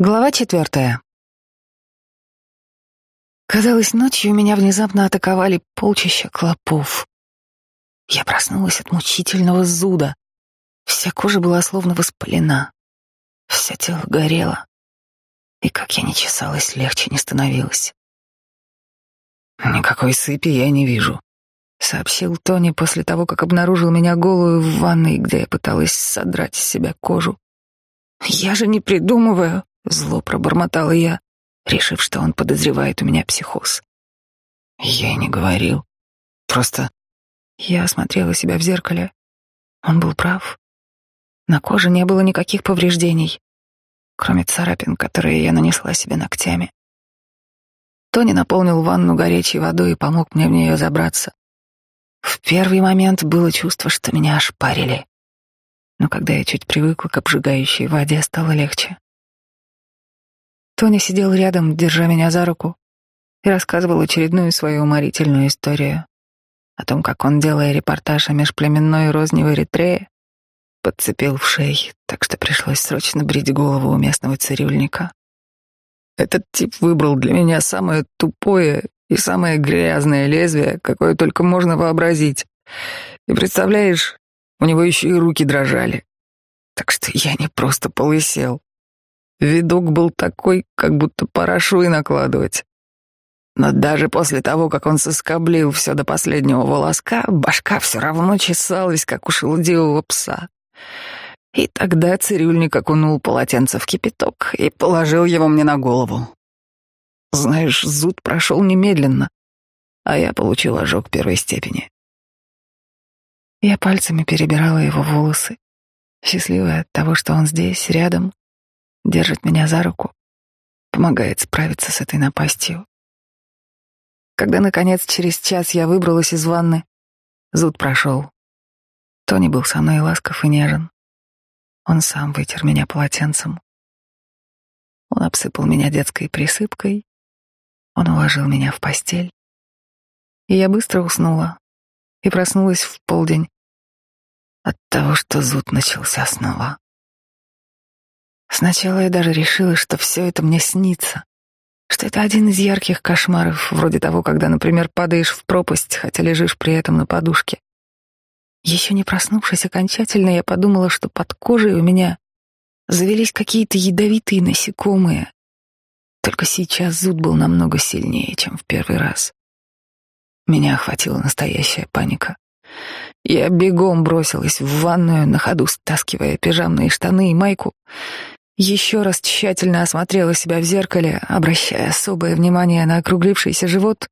Глава четвертая. Казалось, ночью меня внезапно атаковали полчища клопов. Я проснулась от мучительного зуда. Вся кожа была словно воспалена. Все тело горело. И как я не чесалась, легче не становилось. «Никакой сыпи я не вижу», — сообщил Тони после того, как обнаружил меня голую в ванной, где я пыталась содрать с себя кожу. «Я же не придумываю», Зло пробормотала я, решив, что он подозревает у меня психоз. Я и не говорил. Просто я осмотрела себя в зеркале. Он был прав. На коже не было никаких повреждений, кроме царапин, которые я нанесла себе ногтями. Тони наполнил ванну горячей водой и помог мне в нее забраться. В первый момент было чувство, что меня ошпарили. Но когда я чуть привыкла к обжигающей воде, стало легче. Тони сидел рядом, держа меня за руку, и рассказывал очередную свою уморительную историю о том, как он, делая репортаж о межплеменной розни в Эритрее, подцепил в шеи, так что пришлось срочно брить голову у местного цирюльника. Этот тип выбрал для меня самое тупое и самое грязное лезвие, какое только можно вообразить. И представляешь, у него еще и руки дрожали. Так что я не просто полысел. Видок был такой, как будто пора швы накладывать. Но даже после того, как он соскоблил все до последнего волоска, башка все равно чесалась, как у шелудивого пса. И тогда цирюльник окунул полотенце в кипяток и положил его мне на голову. Знаешь, зуд прошел немедленно, а я получил ожог первой степени. Я пальцами перебирала его волосы, счастливая от того, что он здесь, рядом, держит меня за руку, помогает справиться с этой напастью. Когда, наконец, через час я выбралась из ванны, зуд прошел. Тони был со мной ласков и нежен. Он сам вытер меня полотенцем. Он обсыпал меня детской присыпкой. Он уложил меня в постель. И я быстро уснула и проснулась в полдень от того, что зуд начался снова. Сначала я даже решила, что все это мне снится, что это один из ярких кошмаров, вроде того, когда, например, падаешь в пропасть, хотя лежишь при этом на подушке. Еще не проснувшись окончательно, я подумала, что под кожей у меня завелись какие-то ядовитые насекомые. Только сейчас зуд был намного сильнее, чем в первый раз. Меня охватила настоящая паника. Я бегом бросилась в ванную, на ходу стаскивая пижамные штаны и майку, еще раз тщательно осмотрела себя в зеркале, обращая особое внимание на округлившийся живот,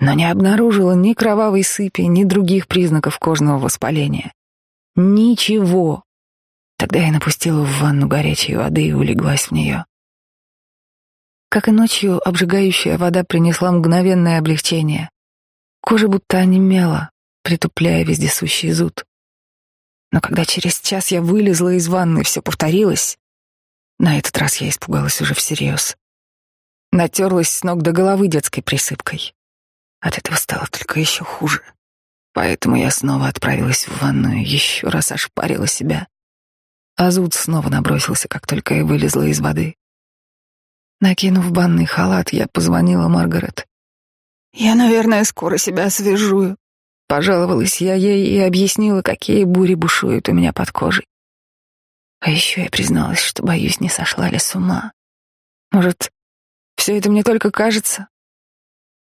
но не обнаружила ни кровавой сыпи, ни других признаков кожного воспаления. Ничего. Тогда я напустила в ванну горячей воды и улеглась в нее. Как и ночью, обжигающая вода принесла мгновенное облегчение. Кожа будто онемела, притупляя вездесущий зуд. Но когда через час я вылезла из ванны, все повторилось. На этот раз я испугалась уже всерьез. Натерлась с ног до головы детской присыпкой. От этого стало только еще хуже. Поэтому я снова отправилась в ванную, еще раз ошпарила себя. А снова набросился, как только я вылезла из воды. Накинув банный халат, я позвонила Маргарет. «Я, наверное, скоро себя освежую», — пожаловалась я ей и объяснила, какие бури бушуют у меня под кожей. А еще я призналась, что боюсь, не сошла ли с ума. Может, все это мне только кажется?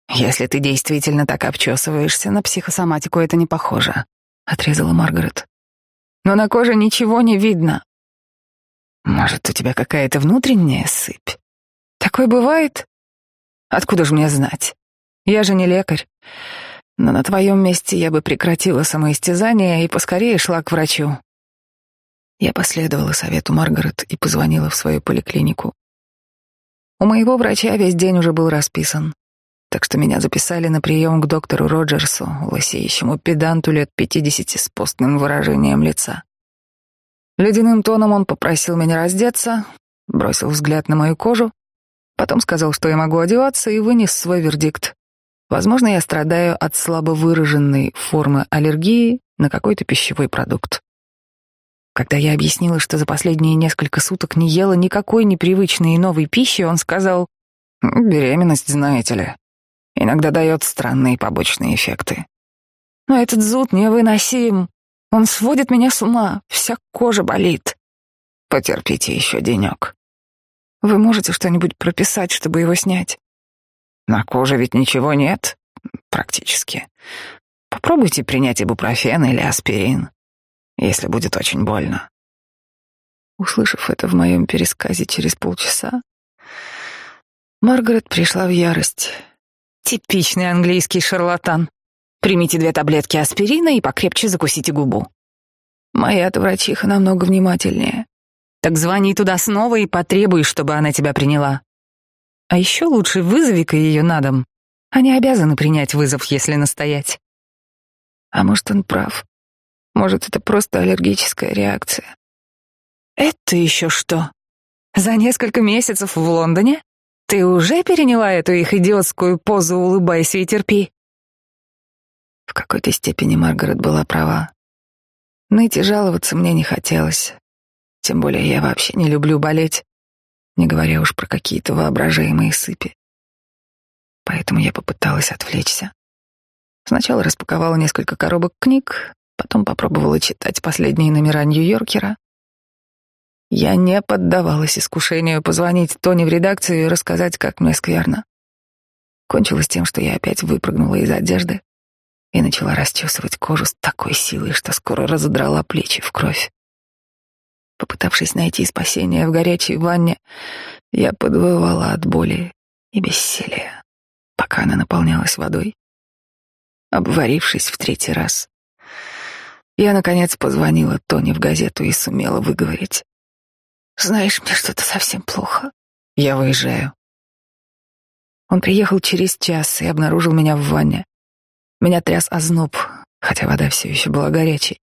Если ты действительно так обчесываешься, на психосоматику это не похоже, отрезала Маргарет. Но на коже ничего не видно. Может, у тебя какая-то внутренняя сыпь? Такое бывает? Откуда же мне знать? Я же не лекарь. Но на твоем месте я бы прекратила самоистязание и поскорее шла к врачу. Я последовала совету Маргарет и позвонила в свою поликлинику. У моего врача весь день уже был расписан, так что меня записали на прием к доктору Роджерсу, лысеющему педанту лет пятидесяти с постным выражением лица. Ледяным тоном он попросил меня раздеться, бросил взгляд на мою кожу, потом сказал, что я могу одеваться, и вынес свой вердикт. Возможно, я страдаю от слабо выраженной формы аллергии на какой-то пищевой продукт. Когда я объяснила, что за последние несколько суток не ела никакой непривычной и новой пищи, он сказал, «Беременность, знаете ли, иногда дает странные побочные эффекты. Но этот зуд невыносим. Он сводит меня с ума, вся кожа болит. Потерпите еще денек. Вы можете что-нибудь прописать, чтобы его снять? На коже ведь ничего нет, практически. Попробуйте принять ибупрофен или аспирин, если будет очень больно. Услышав это в моем пересказе через полчаса, Маргарет пришла в ярость. Типичный английский шарлатан. Примите две таблетки аспирина и покрепче закусите губу. Моя-то врачиха намного внимательнее. Так звони туда снова и потребуй, чтобы она тебя приняла. А еще лучше вызови-ка ее на дом. Они обязаны принять вызов, если настоять. А может, он прав. Может, это просто аллергическая реакция. Это еще что? За несколько месяцев в Лондоне ты уже переняла эту их идиотскую позу «улыбайся и терпи»? В какой-то степени Маргарет была права. Ныть и жаловаться мне не хотелось. Тем более я вообще не люблю болеть, не говоря уж про какие-то воображаемые сыпи. Поэтому я попыталась отвлечься. Сначала распаковала несколько коробок книг, потом попробовала читать последние номера Нью-Йоркера. Я не поддавалась искушению позвонить Тони в редакцию и рассказать, как мне скверно. Кончилось тем, что я опять выпрыгнула из одежды, и начала расчесывать кожу с такой силой, что скоро разодрала плечи в кровь. Попытавшись найти спасение в горячей ванне, я подвывала от боли и бессилия, пока она наполнялась водой. Обварившись в третий раз, я, наконец, позвонила Тони в газету и сумела выговорить. «Знаешь, мне что-то совсем плохо. Я выезжаю». Он приехал через час и обнаружил меня в ванне. Меня тряс озноб, хотя вода все еще была горячей.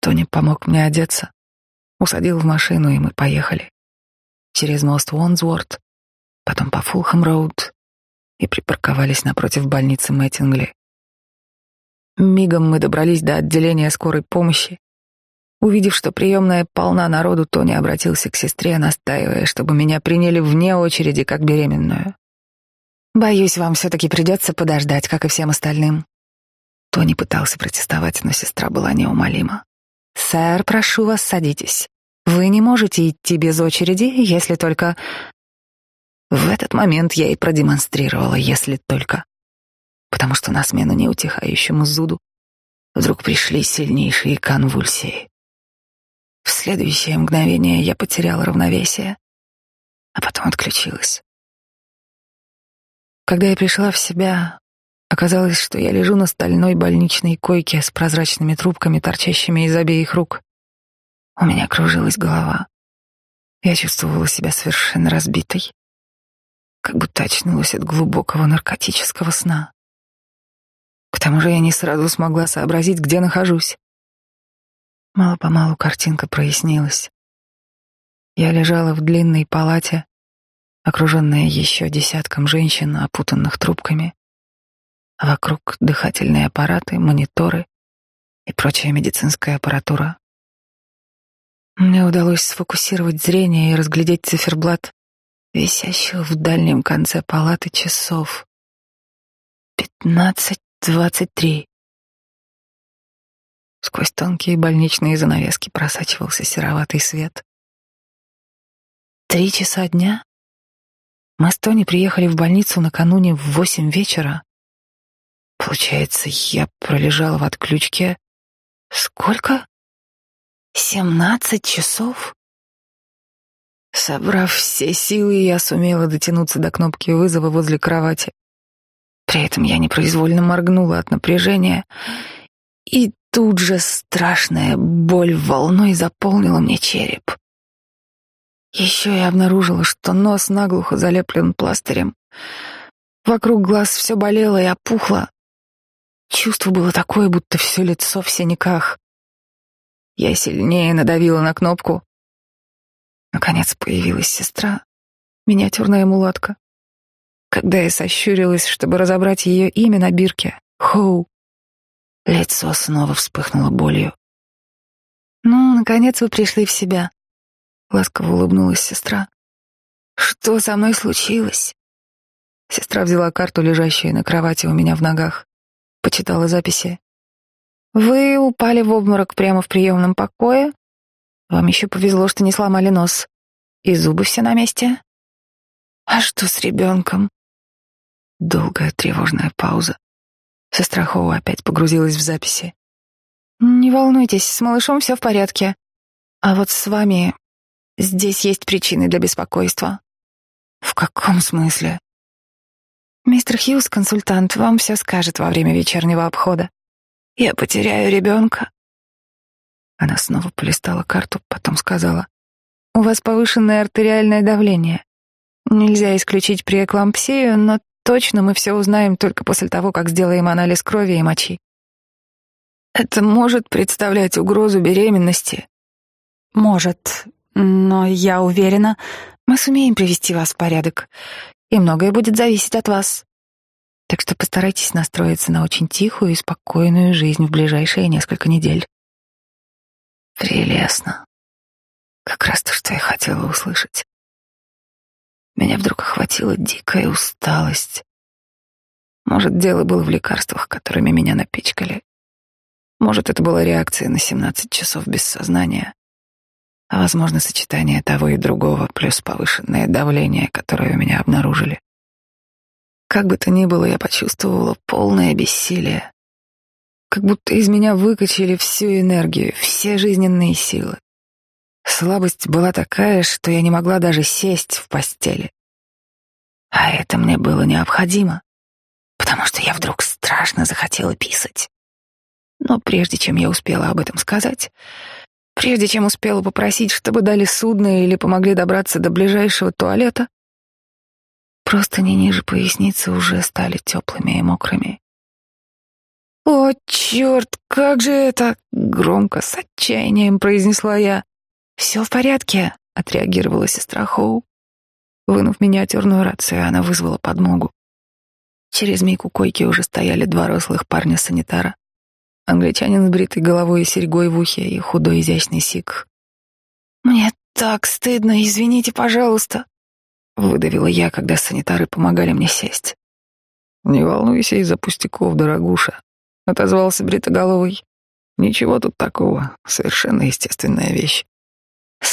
Тони помог мне одеться, усадил в машину, и мы поехали. Через мост Уонсворт, потом по Фулхэм-роуд и припарковались напротив больницы Мэттингли. Мигом мы добрались до отделения скорой помощи. Увидев, что приемная полна народу, Тони обратился к сестре, настаивая, чтобы меня приняли вне очереди как беременную. Боюсь, вам все-таки придется подождать, как и всем остальным. Тони пытался протестовать, но сестра была неумолима. Сэр, прошу вас, садитесь. Вы не можете идти без очереди, если только... В этот момент я и продемонстрировала, если только. Потому что на смену неутихающему зуду вдруг пришли сильнейшие конвульсии. В следующее мгновение я потеряла равновесие, а потом отключилась. Когда я пришла в себя, оказалось, что я лежу на стальной больничной койке с прозрачными трубками, торчащими из обеих рук. У меня кружилась голова. Я чувствовала себя совершенно разбитой, как будто очнулась от глубокого наркотического сна. К тому же я не сразу смогла сообразить, где нахожусь. Мало-помалу картинка прояснилась. Я лежала в длинной палате, окруженная еще десятком женщин, опутанных трубками, а вокруг дыхательные аппараты, мониторы и прочая медицинская аппаратура. Мне удалось сфокусировать зрение и разглядеть циферблат висящих в дальнем конце палаты часов. Пятнадцать двадцать три. Сквозь тонкие больничные занавески просачивался сероватый свет. Три часа дня? Мы с Тони приехали в больницу накануне в восемь вечера. Получается, я пролежала в отключке. Сколько? Семнадцать часов? Собрав все силы, я сумела дотянуться до кнопки вызова возле кровати. При этом я непроизвольно моргнула от напряжения, и тут же страшная боль волной заполнила мне череп. Еще я обнаружила, что нос наглухо залеплен пластырем. Вокруг глаз все болело и опухло. Чувство было такое, будто все лицо в синяках. Я сильнее надавила на кнопку. Наконец появилась сестра, миниатюрная мулатка. Когда я сощурилась, чтобы разобрать ее имя на бирке, Хоу, лицо снова вспыхнуло болью. «Ну, наконец вы пришли в себя», — ласково улыбнулась сестра. «Что со мной случилось?» Сестра взяла карту, лежащую на кровати у меня в ногах, почитала записи. «Вы упали в обморок прямо в приемном покое. Вам еще повезло, что не сломали нос. И зубы все на месте. А что с ребенком?» Долгая тревожная пауза. Сестра Хоу опять погрузилась в записи. «Не волнуйтесь, с малышом все в порядке. А вот с вами здесь есть причины для беспокойства». «В каком смысле?» «Мистер Хьюз, консультант, вам все скажет во время вечернего обхода. Я потеряю ребенка». Она снова полистала карту, потом сказала. «У вас повышенное артериальное давление. Нельзя исключить преэклампсию, но точно мы все узнаем только после того, как сделаем анализ крови и мочи. Это может представлять угрозу беременности? Может, но я уверена, мы сумеем привести вас в порядок, и многое будет зависеть от вас. Так что постарайтесь настроиться на очень тихую и спокойную жизнь в ближайшие несколько недель. Прелестно. Как раз то, что я хотела услышать. Меня вдруг охватила дикая усталость. Может, дело было в лекарствах, которыми меня напичкали. Может, это была реакция на 17 часов без сознания, а, возможно, сочетание того и другого, плюс повышенное давление, которое у меня обнаружили. Как бы то ни было, я почувствовала полное бессилие. Как будто из меня выкачали всю энергию, все жизненные силы. Слабость была такая, что я не могла даже сесть в постели. А это мне было необходимо, потому что я вдруг страшно захотела писать. Но прежде чем я успела об этом сказать, прежде чем успела попросить, чтобы дали судно или помогли добраться до ближайшего туалета, просто не ниже поясницы уже стали теплыми и мокрыми. «О, черт, как же это!» — громко, с отчаянием произнесла я. «Все в порядке», — отреагировала сестра Хоу. Вынув миниатюрную рацию, она вызвала подмогу. Через миг у койки уже стояли два рослых парня-санитара. Англичанин с бритой головой и серьгой в ухе и худой изящный сик. «Мне так стыдно, извините, пожалуйста», — выдавила я, когда санитары помогали мне сесть. «Не волнуйся из-за пустяков, дорогуша», — отозвался бритоголовый. «Ничего тут такого, совершенно естественная вещь».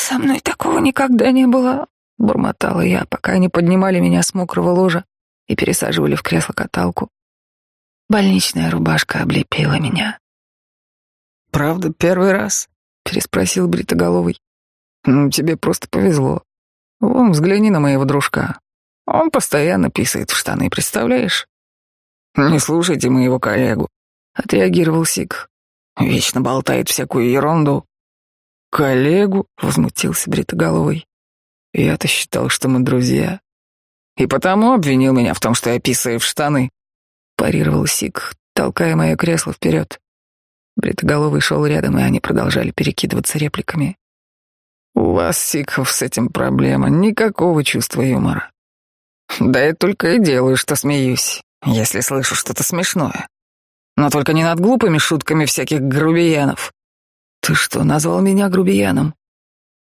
«Со мной такого никогда не было», — бормотала я, пока они поднимали меня с мокрого ложа и пересаживали в кресло-каталку. Больничная рубашка облепила меня. «Правда, первый раз?» — переспросил Бритоголовый. «Ну, тебе просто повезло. Вон, взгляни на моего дружка. Он постоянно писает в штаны, представляешь?» «Не слушайте моего коллегу», — отреагировал Сик. «Вечно болтает всякую ерунду». «Коллегу?» — возмутился Бритоголовый. «Я-то считал, что мы друзья. И потому обвинил меня в том, что я писаю в штаны», — парировал Сик, толкая мое кресло вперед. Бритоголовый шел рядом, и они продолжали перекидываться репликами. «У вас, Сикхов, с этим проблема. Никакого чувства юмора. Да я только и делаю, что смеюсь, если слышу что-то смешное. Но только не над глупыми шутками всяких грубиянов. Ты что, назвал меня грубияном?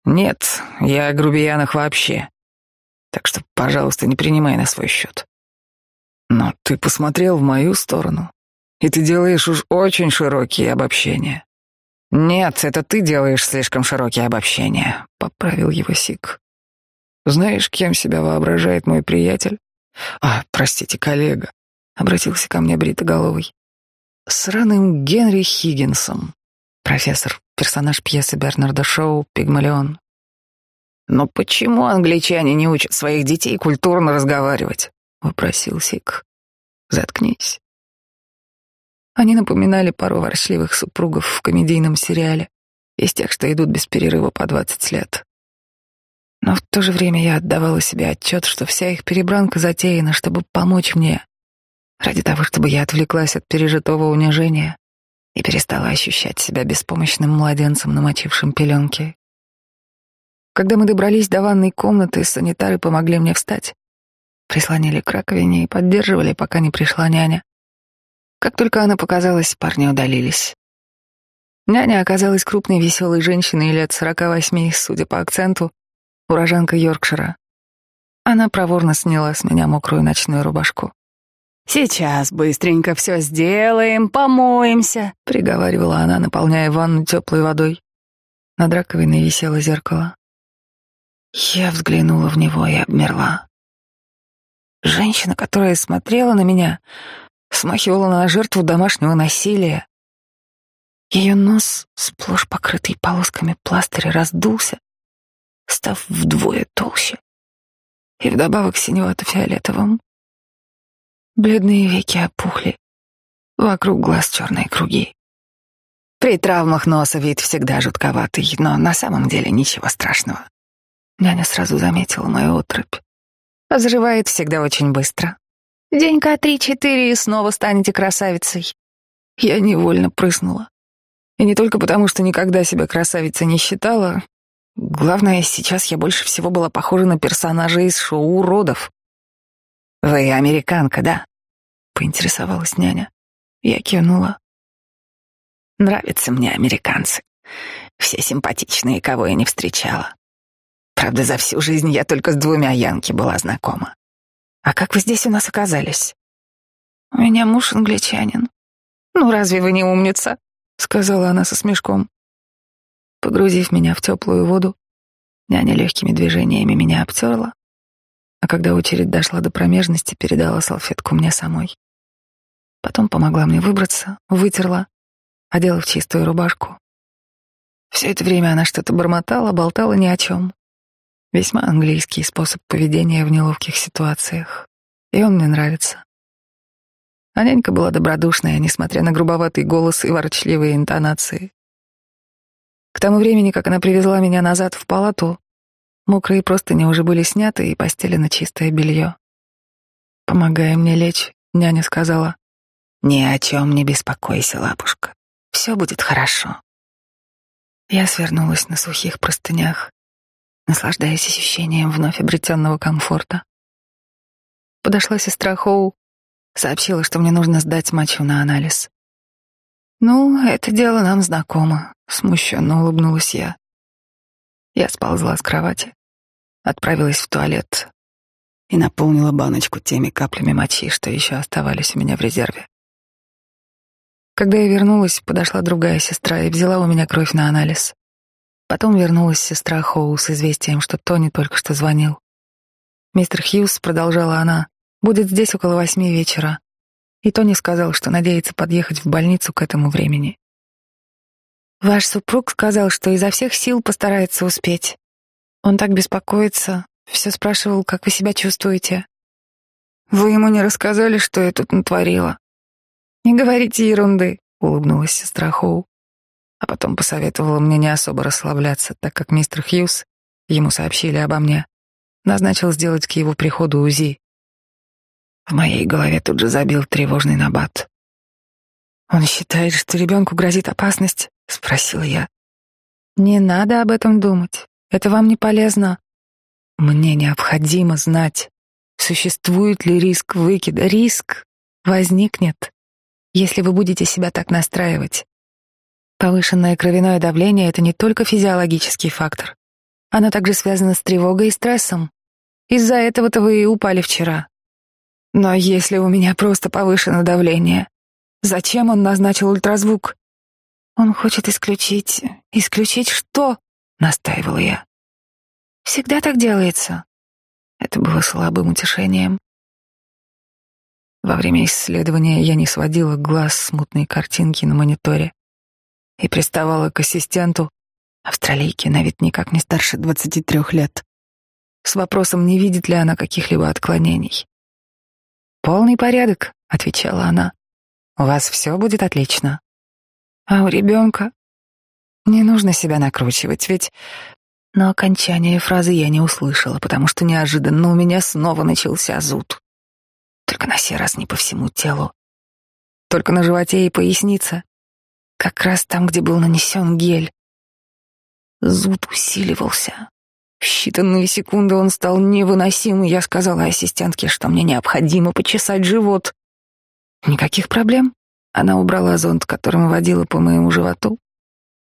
Нет, я о грубиянах вообще. Так что, пожалуйста, не принимай на свой счет. Но ты посмотрел в мою сторону и ты делаешь уж очень широкие обобщения. Нет, это ты делаешь слишком широкие обобщения, поправил его Сик. Знаешь, кем себя воображает мой приятель? А, простите, коллега, обратился ко мне бритоголовый. Сраным Генри Хиггинсом. Профессор, персонаж пьесы Бернарда Шоу «Пигмалион». «Но почему англичане не учат своих детей культурно разговаривать?» — вопросил Сик. «Заткнись. Они напоминали пару ворчливых супругов в комедийном сериале, из тех, что идут без перерыва по двадцать лет. Но в то же время я отдавала себе отчет, что вся их перебранка затеяна, чтобы помочь мне, ради того, чтобы я отвлеклась от пережитого унижения и перестала ощущать себя беспомощным младенцем, намочившим пеленки. Когда мы добрались до ванной комнаты, санитары помогли мне встать, прислонили к раковине и поддерживали, пока не пришла няня. Как только она показалась, парни удалились. Няня оказалась крупной веселой женщиной лет сорока восьми, судя по акценту, уроженка Йоркшира. Она проворно сняла с меня мокрую ночную рубашку. «Сейчас быстренько все сделаем, помоемся», — приговаривала она, наполняя ванну теплой водой. Над раковиной висело зеркало. Я взглянула в него и обмерла. Женщина, которая смотрела на меня, смахивала на жертву домашнего насилия. Ее нос, сплошь покрытый полосками пластыря, раздулся, став вдвое толще и вдобавок синевато-фиолетовым. Бледные веки опухли, вокруг глаз черные круги. При травмах носа вид всегда жутковатый, но на самом деле ничего страшного. Няня сразу заметила мою отрыбь. Заживает всегда очень быстро. Денька три-четыре и снова станете красавицей. Я невольно прыснула. И не только потому, что никогда себя красавицей не считала. Главное, сейчас я больше всего была похожа на персонажа из шоу уродов. «Вы американка, да?» — поинтересовалась няня. Я кивнула. «Нравятся мне американцы. Все симпатичные, кого я не встречала. Правда, за всю жизнь я только с двумя Янки была знакома. А как вы здесь у нас оказались? У меня муж англичанин. Ну, разве вы не умница? Сказала она со смешком. Погрузив меня в теплую воду, няня легкими движениями меня обтерла, а когда очередь дошла до промежности, передала салфетку мне самой. Потом помогла мне выбраться, вытерла, одела в чистую рубашку. Все это время она что-то бормотала, болтала ни о чем. Весьма английский способ поведения в неловких ситуациях. И он мне нравится. А нянька была добродушная, несмотря на грубоватый голос и ворчливые интонации. К тому времени, как она привезла меня назад в палату, мокрые простыни уже были сняты и постелены чистое белье. Помогая мне лечь, няня сказала, «Ни о чем не беспокойся, лапушка. Все будет хорошо». Я свернулась на сухих простынях наслаждаясь ощущением вновь обретенного комфорта. Подошла сестра Хоу, сообщила, что мне нужно сдать мочу на анализ. «Ну, это дело нам знакомо», — смущенно улыбнулась я. Я сползла с кровати, отправилась в туалет и наполнила баночку теми каплями мочи, что еще оставались у меня в резерве. Когда я вернулась, подошла другая сестра и взяла у меня кровь на анализ. Потом вернулась сестра Хоу с известием, что Тони только что звонил. «Мистер Хьюз», — продолжала она, — «будет здесь около восьми вечера». И Тони сказал, что надеется подъехать в больницу к этому времени. «Ваш супруг сказал, что изо всех сил постарается успеть. Он так беспокоится, все спрашивал, как вы себя чувствуете». «Вы ему не рассказали, что я тут натворила?» «Не говорите ерунды», — улыбнулась сестра Хоу а потом посоветовала мне не особо расслабляться, так как мистер Хьюз, ему сообщили обо мне, назначил сделать к его приходу УЗИ. В моей голове тут же забил тревожный набат. «Он считает, что ребенку грозит опасность?» — спросила я. «Не надо об этом думать. Это вам не полезно. Мне необходимо знать, существует ли риск выкида. Риск возникнет, если вы будете себя так настраивать. Повышенное кровяное давление — это не только физиологический фактор. Оно также связано с тревогой и стрессом. Из-за этого-то вы и упали вчера. Но если у меня просто повышенное давление, зачем он назначил ультразвук? Он хочет исключить... Исключить что? Настаивала я. Всегда так делается. Это было слабым утешением. Во время исследования я не сводила глаз с мутной картинки на мониторе и приставала к ассистенту, австралийке на вид никак не старше 23 лет, с вопросом, не видит ли она каких-либо отклонений. «Полный порядок», — отвечала она. «У вас все будет отлично». «А у ребенка?» «Не нужно себя накручивать, ведь...» Но окончание фразы я не услышала, потому что неожиданно у меня снова начался зуд. Только на сей раз не по всему телу. Только на животе и пояснице. Как раз там, где был нанесен гель. Зуд усиливался. В считанные секунды он стал невыносим, и я сказала ассистентке, что мне необходимо почесать живот. Никаких проблем. Она убрала зонт, которым водила по моему животу,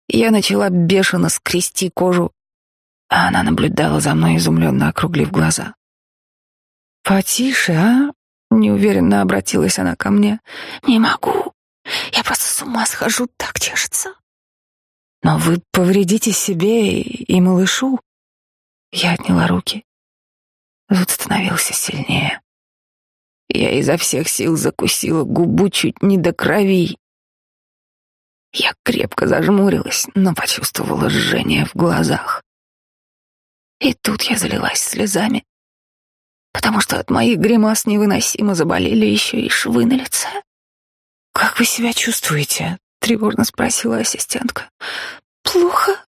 Я начала бешено скрести кожу, а она наблюдала за мной, изумленно округлив глаза. «Потише, а?» — неуверенно обратилась она ко мне. «Не могу. Я просто с ума схожу, так чешется». «Но вы повредите себе и, малышу». Я отняла руки. Зуд становился сильнее. Я изо всех сил закусила губу чуть не до крови. Я крепко зажмурилась, но почувствовала жжение в глазах. И тут я залилась слезами, потому что от моих гримас невыносимо заболели еще и швы на лице. «Как вы себя чувствуете?» — тревожно спросила ассистентка. «Плохо».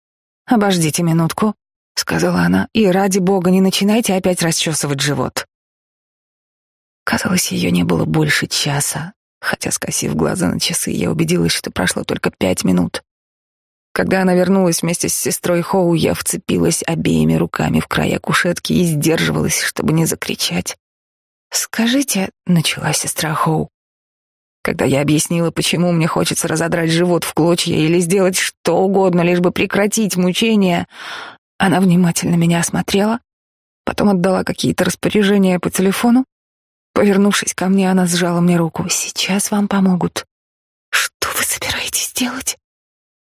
«Обождите минутку», — сказала она, — «и ради бога не начинайте опять расчесывать живот». Казалось, ее не было больше часа, хотя, скосив глаза на часы, я убедилась, что прошло только пять минут. Когда она вернулась вместе с сестрой Хоу, я вцепилась обеими руками в края кушетки и сдерживалась, чтобы не закричать. «Скажите», — начала сестра Хоу, когда я объяснила, почему мне хочется разодрать живот в клочья или сделать что угодно, лишь бы прекратить мучения, она внимательно меня осмотрела, потом отдала какие-то распоряжения по телефону. Повернувшись ко мне, она сжала мне руку. «Сейчас вам помогут». «Что вы собираетесь делать?»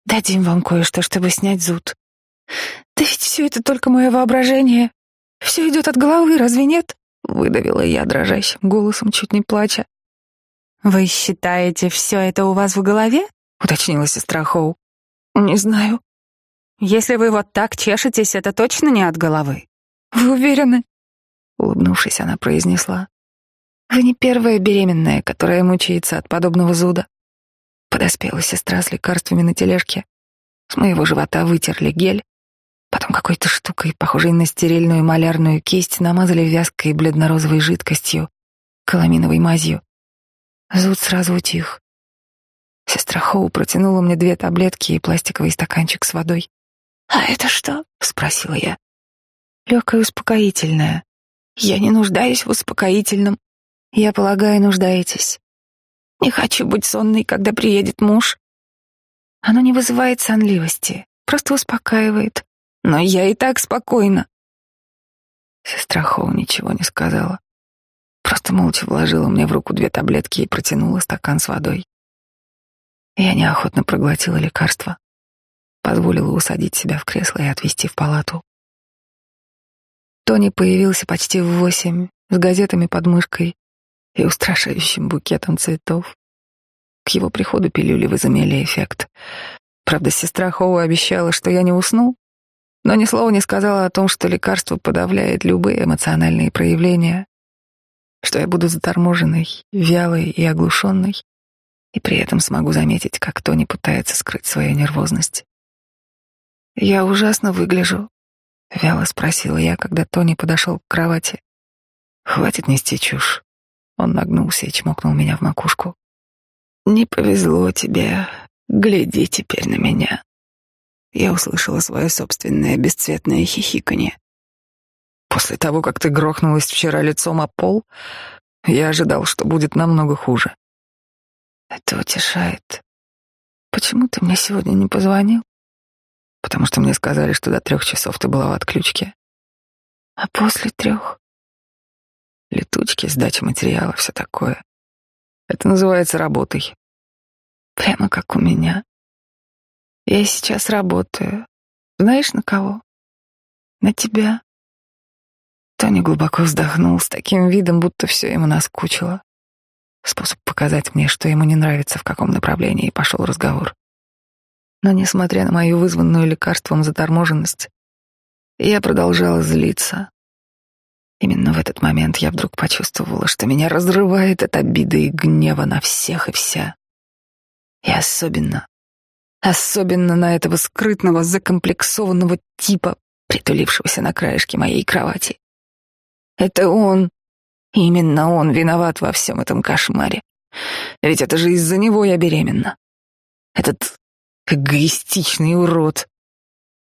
«Дадим вам кое-что, чтобы снять зуд». «Да ведь все это только мое воображение. Все идет от головы, разве нет?» Выдавила я дрожащим голосом, чуть не плача. «Вы считаете, все это у вас в голове?» — уточнила сестра Хоу. «Не знаю. Если вы вот так чешетесь, это точно не от головы. Вы уверены? Улыбнувшись, она произнесла. Вы не первая беременная, которая мучается от подобного зуда. Подоспела сестра с лекарствами на тележке. С моего живота вытерли гель. Потом какой-то штукой, похожей на стерильную малярную кисть, намазали вязкой бледно-розовой жидкостью, каламиновой мазью. Зуд сразу утих. Сестра Хоу протянула мне две таблетки и пластиковый стаканчик с водой. «А это что?» — спросила я. «Легкое успокоительное. Я не нуждаюсь в успокоительном. Я полагаю, нуждаетесь. Не хочу быть сонной, когда приедет муж. Оно не вызывает сонливости, просто успокаивает. Но я и так спокойна». Сестра Хоу ничего не сказала. Просто молча вложила мне в руку две таблетки и протянула стакан с водой. Я неохотно проглотила лекарство позволила усадить себя в кресло и отвезти в палату. Тони появился почти в восемь, с газетами под мышкой и устрашающим букетом цветов. К его приходу пилюли возымели эффект. Правда, сестра Хоу обещала, что я не усну, но ни слова не сказала о том, что лекарство подавляет любые эмоциональные проявления, что я буду заторможенной, вялой и оглушенной, и при этом смогу заметить, как Тони пытается скрыть свою нервозность. «Я ужасно выгляжу», — вяло спросила я, когда Тони подошел к кровати. «Хватит нести чушь». Он нагнулся и чмокнул меня в макушку. «Не повезло тебе. Гляди теперь на меня». Я услышала свое собственное бесцветное хихиканье. После того, как ты грохнулась вчера лицом о пол, я ожидал, что будет намного хуже. Это утешает. Почему ты мне сегодня не позвонил? потому что мне сказали, что до трех часов ты была в отключке. А после трех? Летучки, сдача материала, все такое. Это называется работой. Прямо как у меня. Я сейчас работаю. Знаешь, на кого? На тебя. Тони глубоко вздохнул с таким видом, будто все ему наскучило. Способ показать мне, что ему не нравится, в каком направлении, пошел разговор. Но, несмотря на мою вызванную лекарством заторможенность, я продолжала злиться. Именно в этот момент я вдруг почувствовала, что меня разрывает от обиды и гнева на всех и вся. И особенно, особенно на этого скрытного, закомплексованного типа, притулившегося на краешке моей кровати. Это он, именно он виноват во всем этом кошмаре. Ведь это же из-за него я беременна. Этот Эгоистичный урод.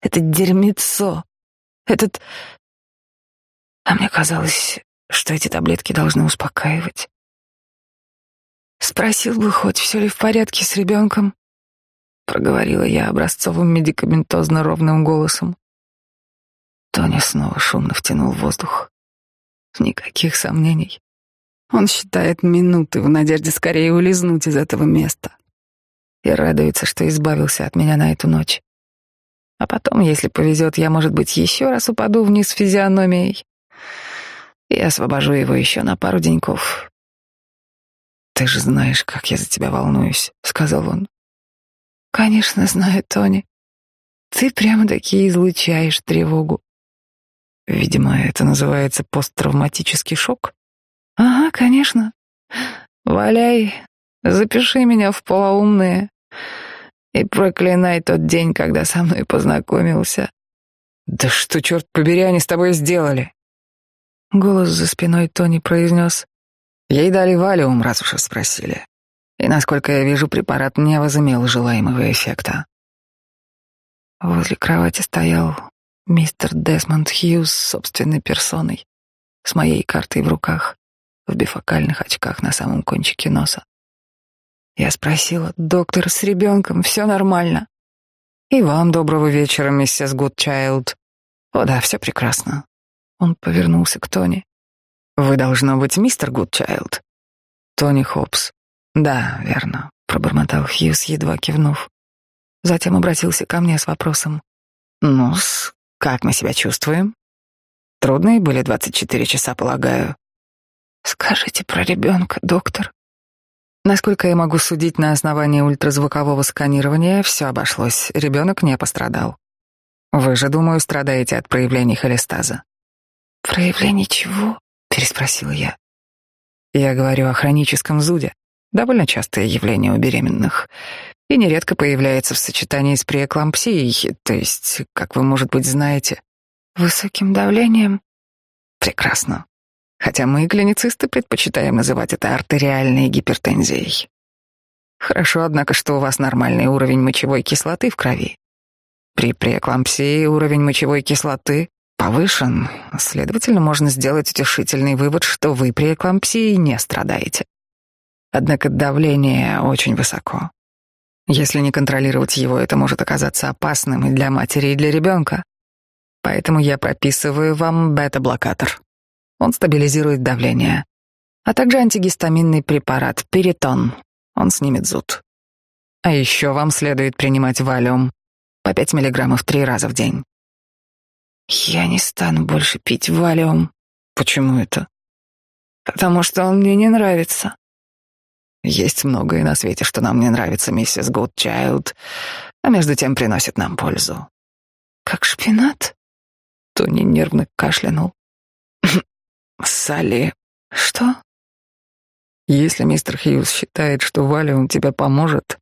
Этот дерьмецо. Этот... А мне казалось, что эти таблетки должны успокаивать. Спросил бы хоть, все ли в порядке с ребенком. — проговорила я образцовым медикаментозно ровным голосом. Тони снова шумно втянул воздух. Никаких сомнений. Он считает минуты в надежде скорее улизнуть из этого места и радуется, что избавился от меня на эту ночь. А потом, если повезет, я, может быть, еще раз упаду вниз физиономией и освобожу его еще на пару деньков. «Ты же знаешь, как я за тебя волнуюсь», — сказал он. «Конечно, знаю, Тони. Ты прямо-таки излучаешь тревогу. Видимо, это называется посттравматический шок. Ага, конечно. Валяй, запиши меня в полоумные и проклинай тот день, когда со мной познакомился. Да что, черт побери, они с тобой сделали? Голос за спиной Тони произнес. Ей дали валиум, раз уж спросили. И, насколько я вижу, препарат не возымел желаемого эффекта. Возле кровати стоял мистер Десмонд Хьюз собственной персоной, с моей картой в руках, в бифокальных очках на самом кончике носа. Я спросила, доктор, с ребенком все нормально? И вам доброго вечера, миссис Гудчайлд. О да, все прекрасно. Он повернулся к Тони. Вы должно быть мистер Гудчайлд. Тони Хопс. Да, верно, пробормотал Хьюз, едва кивнув. Затем обратился ко мне с вопросом. ну как мы себя чувствуем? Трудные были двадцать четыре часа, полагаю. Скажите про ребенка, доктор. Насколько я могу судить на основании ультразвукового сканирования, все обошлось, ребенок не пострадал. Вы же, думаю, страдаете от проявлений холестаза. Проявлений чего? переспросила я. Я говорю о хроническом зуде. Довольно частое явление у беременных и нередко появляется в сочетании с преэклампсией, то есть, как вы, может быть, знаете, высоким давлением. Прекрасно. Хотя мы, клиницисты, предпочитаем называть это артериальной гипертензией. Хорошо, однако, что у вас нормальный уровень мочевой кислоты в крови. При преэклампсии уровень мочевой кислоты повышен, следовательно, можно сделать утешительный вывод, что вы при эклампсии не страдаете. Однако давление очень высоко. Если не контролировать его, это может оказаться опасным и для матери, и для ребенка. Поэтому я прописываю вам бета-блокатор. Он стабилизирует давление. А также антигистаминный препарат Перитон. Он снимет зуд. А еще вам следует принимать валиум по 5 миллиграммов три раза в день. Я не стану больше пить валиум. Почему это? Потому что он мне не нравится. Есть многое на свете, что нам не нравится, миссис Гудчайлд, а между тем приносит нам пользу. Как шпинат? Тони нервно кашлянул. Салли. Что? Если мистер Хьюз считает, что Валиум тебе поможет...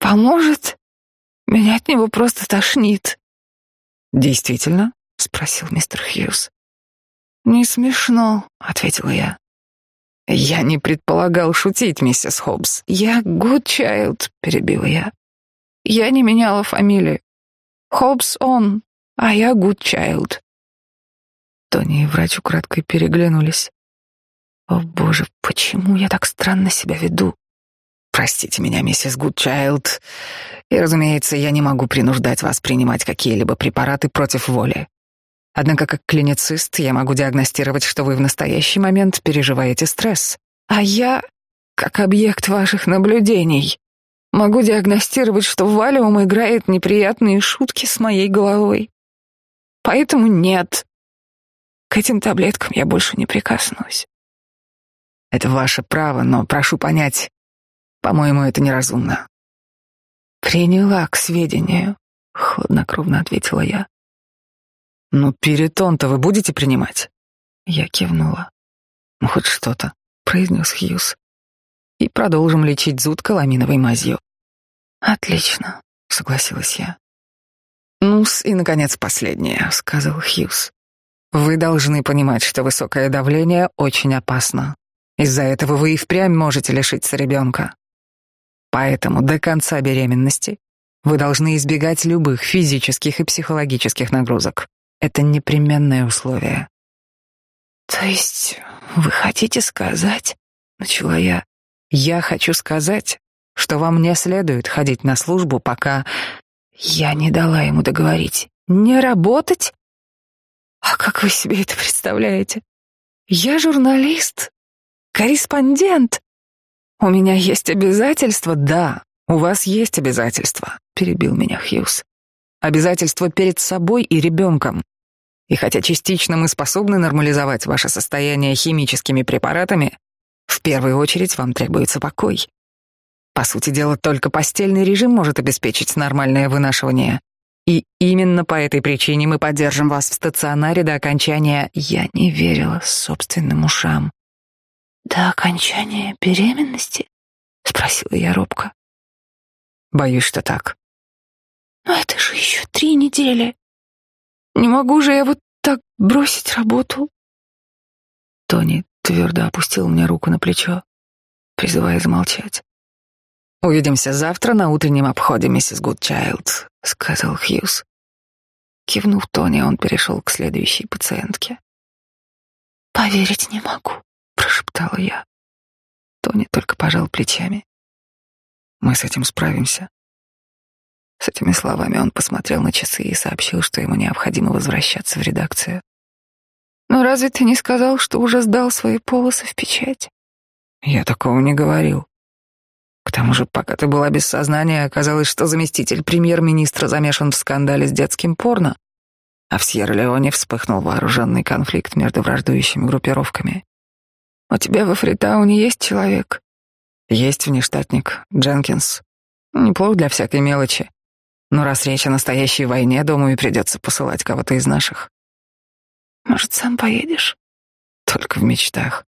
Поможет? Меня от него просто тошнит. Действительно? Спросил мистер Хьюз. Не смешно, ответила я. «Я не предполагал шутить, миссис Хоббс. Я Гудчайлд», — перебила я. «Я не меняла фамилию. Хоббс он, а я Гудчайлд». Тони и врач украдкой переглянулись. «О, боже, почему я так странно себя веду?» «Простите меня, миссис Гудчайлд, и, разумеется, я не могу принуждать вас принимать какие-либо препараты против воли. Однако как клиницист я могу диагностировать, что вы в настоящий момент переживаете стресс. А я, как объект ваших наблюдений, могу диагностировать, что Валиум играет неприятные шутки с моей головой. Поэтому нет. К этим таблеткам я больше не прикоснусь. Это ваше право, но прошу понять, по-моему, это неразумно. Приняла к сведению, хладнокровно ответила я. «Ну, перитон-то вы будете принимать?» Я кивнула. «Ну, хоть что-то», — произнес Хьюз. «И продолжим лечить зуд каламиновой мазью». «Отлично», — согласилась я. ну и, наконец, последнее», — сказал Хьюз. «Вы должны понимать, что высокое давление очень опасно. Из-за этого вы и впрямь можете лишиться ребенка. Поэтому до конца беременности вы должны избегать любых физических и психологических нагрузок. Это непременное условие. То есть вы хотите сказать, начала я. Я хочу сказать, что вам не следует ходить на службу, пока... Я не дала ему договорить. Не работать? А как вы себе это представляете? Я журналист, корреспондент. У меня есть обязательства, да, у вас есть обязательства, перебил меня Хьюз. Обязательства перед собой и ребенком. И хотя частично мы способны нормализовать ваше состояние химическими препаратами, в первую очередь вам требуется покой. По сути дела, только постельный режим может обеспечить нормальное вынашивание. И именно по этой причине мы поддержим вас в стационаре до окончания... Я не верила собственным ушам. «До окончания беременности?» — спросила я робко. «Боюсь, что так». «Но это же еще три недели. Не могу же я вот так бросить работу?» Тони твердо опустил мне руку на плечо, призывая замолчать. «Увидимся завтра на утреннем обходе, миссис Гудчайлд», — сказал Хьюз. Кивнув Тони, он перешел к следующей пациентке. «Поверить не могу», — прошептала я. Тони только пожал плечами. «Мы с этим справимся». С этими словами он посмотрел на часы и сообщил, что ему необходимо возвращаться в редакцию. Но разве ты не сказал, что уже сдал свои полосы в печать? Я такого не говорил. К тому же, пока ты была без сознания, оказалось, что заместитель премьер-министра замешан в скандале с детским порно, а в Сьерра-Леоне вспыхнул вооруженный конфликт между враждующими группировками. У тебя во Фритауне есть человек? Есть внештатник, Дженкинс. Неплохо для всякой мелочи. Но раз речь о настоящей войне, думаю, придется посылать кого-то из наших. Может, сам поедешь? Только в мечтах.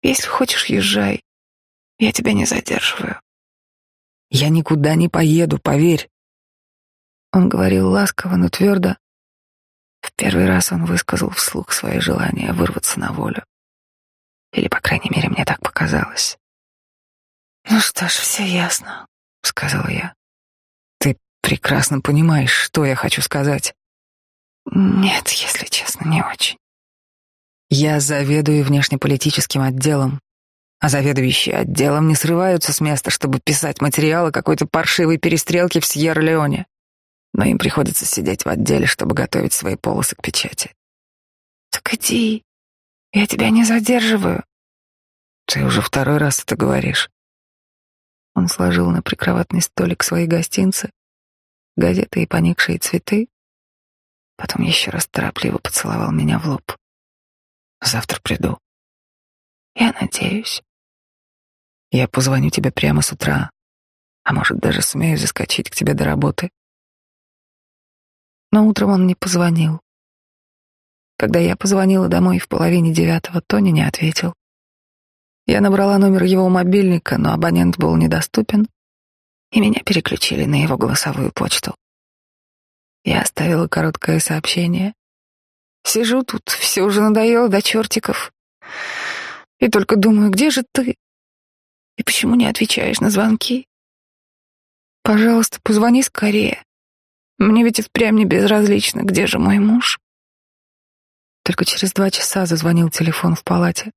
Если хочешь, езжай. Я тебя не задерживаю. Я никуда не поеду, поверь. Он говорил ласково, но твердо. В первый раз он высказал вслух свое желание вырваться на волю. Или, по крайней мере, мне так показалось. «Ну что ж, все ясно», — сказала я. «Ты прекрасно понимаешь, что я хочу сказать». Нет, если честно, не очень. Я заведую внешнеполитическим отделом, а заведующие отделом не срываются с места, чтобы писать материалы какой-то паршивой перестрелки в Сьерра-Леоне. Но им приходится сидеть в отделе, чтобы готовить свои полосы к печати. Так иди, я тебя не задерживаю. Ты уже второй раз это говоришь. Он сложил на прикроватный столик свои гостинцы, газеты и поникшие цветы, Потом еще раз торопливо поцеловал меня в лоб. Завтра приду. Я надеюсь. Я позвоню тебе прямо с утра, а может, даже сумею заскочить к тебе до работы. Но утром он не позвонил. Когда я позвонила домой в половине девятого, Тони не ответил. Я набрала номер его мобильника, но абонент был недоступен, и меня переключили на его голосовую почту. Я оставила короткое сообщение. Сижу тут, все уже надоело до чертиков. И только думаю, где же ты? И почему не отвечаешь на звонки? Пожалуйста, позвони скорее. Мне ведь и впрямь не безразлично, где же мой муж. Только через два часа зазвонил телефон в палате.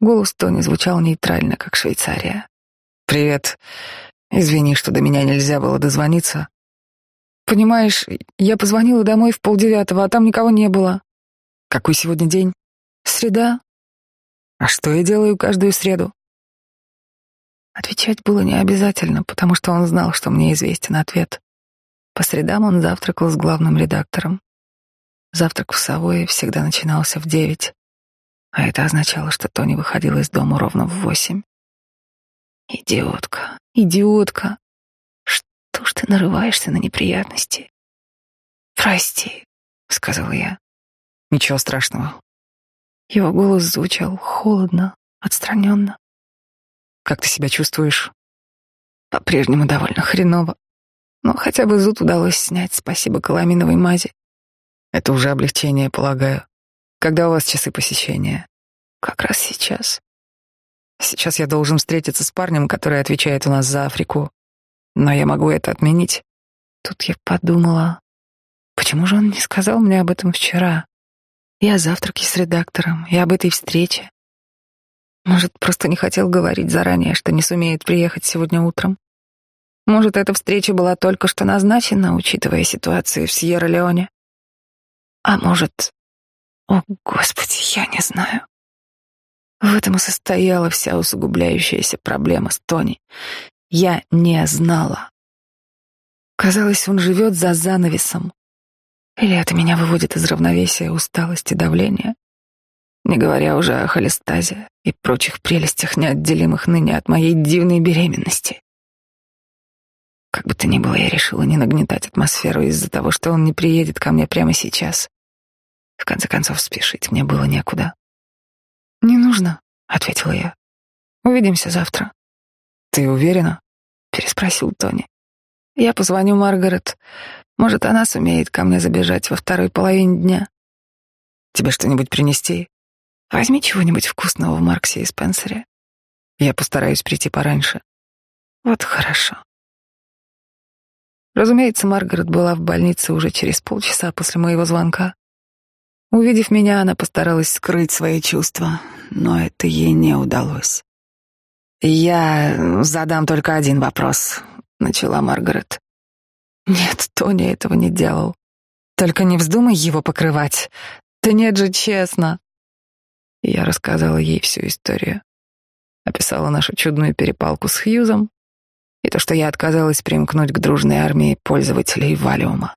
Голос Тони звучал нейтрально, как Швейцария. «Привет. Извини, что до меня нельзя было дозвониться. Понимаешь, я позвонила домой в полдевятого, а там никого не было. Какой сегодня день? Среда. А что я делаю каждую среду? Отвечать было не обязательно, потому что он знал, что мне известен ответ. По средам он завтракал с главным редактором. Завтрак в Савое всегда начинался в девять, а это означало, что Тони выходил из дома ровно в восемь. Идиотка, идиотка. Что ж ты нарываешься на неприятности? Прости, сказала я. Ничего страшного. Его голос звучал холодно, отстраненно. Как ты себя чувствуешь? По-прежнему довольно хреново. Но хотя бы зуд удалось снять, спасибо каламиновой мази. Это уже облегчение, полагаю. Когда у вас часы посещения? Как раз сейчас. Сейчас я должен встретиться с парнем, который отвечает у нас за Африку. Но я могу это отменить. Тут я подумала, почему же он не сказал мне об этом вчера? И о завтраке с редактором, и об этой встрече. Может, просто не хотел говорить заранее, что не сумеет приехать сегодня утром. Может, эта встреча была только что назначена, учитывая ситуацию в Сьерра-Леоне. А может... О, Господи, я не знаю. В этом и состояла вся усугубляющаяся проблема с Тони. Я не знала. Казалось, он живет за занавесом. Или это меня выводит из равновесия усталости, давления? Не говоря уже о холестазе и прочих прелестях, неотделимых ныне от моей дивной беременности. Как бы то ни было, я решила не нагнетать атмосферу из-за того, что он не приедет ко мне прямо сейчас. В конце концов, спешить мне было некуда. «Не нужно», — ответила я. «Увидимся завтра». «Ты уверена?» — переспросил Тони. «Я позвоню Маргарет. Может, она сумеет ко мне забежать во второй половине дня. Тебе что-нибудь принести? Возьми чего-нибудь вкусного в Марксе и Спенсере. Я постараюсь прийти пораньше. Вот хорошо. Разумеется, Маргарет была в больнице уже через полчаса после моего звонка. Увидев меня, она постаралась скрыть свои чувства, но это ей не удалось. «Я задам только один вопрос», — начала Маргарет. «Нет, Тони этого не делал. Только не вздумай его покрывать. Да нет же, честно». Я рассказала ей всю историю. Описала нашу чудную перепалку с Хьюзом, и то, что я отказалась примкнуть к дружной армии пользователей Валиума.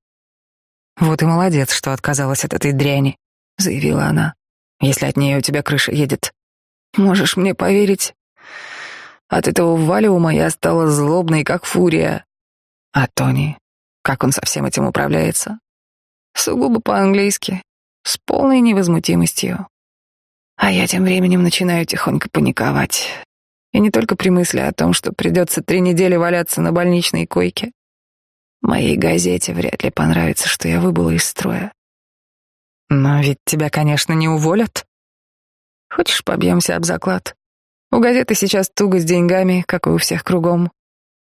«Вот и молодец, что отказалась от этой дряни», — заявила она. «Если от нее у тебя крыша едет. Можешь мне поверить? От этого Валиума я стала злобной, как фурия. А Тони, как он со всем этим управляется? Сугубо по-английски, с полной невозмутимостью. А я тем временем начинаю тихонько паниковать. И не только при мысли о том, что придется три недели валяться на больничной койке. Моей газете вряд ли понравится, что я выбыла из строя. Но ведь тебя, конечно, не уволят. Хочешь, побьемся об заклад? У газеты сейчас туго с деньгами, как и у всех кругом.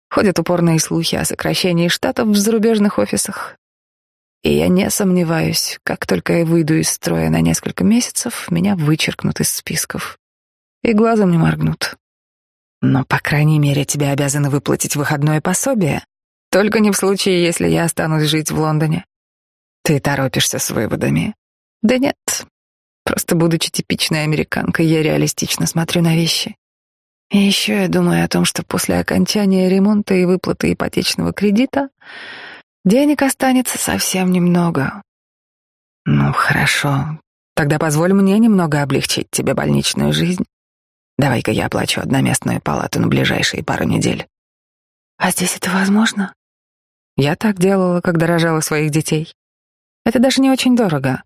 Ходят упорные слухи о сокращении штатов в зарубежных офисах. И я не сомневаюсь, как только я выйду из строя на несколько месяцев, меня вычеркнут из списков. И глазом не моргнут. Но, по крайней мере, тебе обязаны выплатить выходное пособие. Только не в случае, если я останусь жить в Лондоне. Ты торопишься с выводами. Да нет. Просто будучи типичной американкой, я реалистично смотрю на вещи. И еще я думаю о том, что после окончания ремонта и выплаты ипотечного кредита денег останется совсем немного. Ну, хорошо. Тогда позволь мне немного облегчить тебе больничную жизнь. Давай-ка я оплачу одноместную палату на ближайшие пару недель. А здесь это возможно? Я так делала, когда рожала своих детей. Это даже не очень дорого.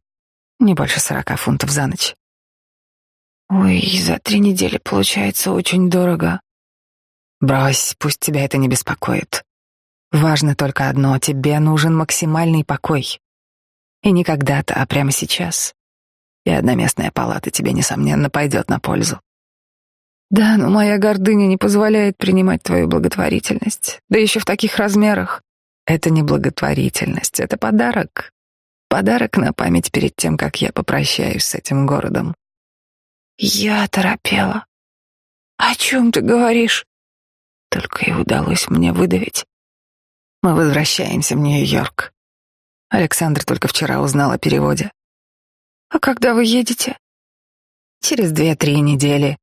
Не больше сорока фунтов за ночь. Ой, за три недели получается очень дорого. Брось, пусть тебя это не беспокоит. Важно только одно — тебе нужен максимальный покой. И не когда-то, а прямо сейчас. И одноместная палата тебе, несомненно, пойдет на пользу. Да, но моя гордыня не позволяет принимать твою благотворительность, да еще в таких размерах. Это не благотворительность, это подарок. Подарок на память перед тем, как я попрощаюсь с этим городом. Я торопела. О чем ты говоришь? Только и удалось мне выдавить. Мы возвращаемся в Нью-Йорк. Александр только вчера узнал о переводе. А когда вы едете? Через две-три недели.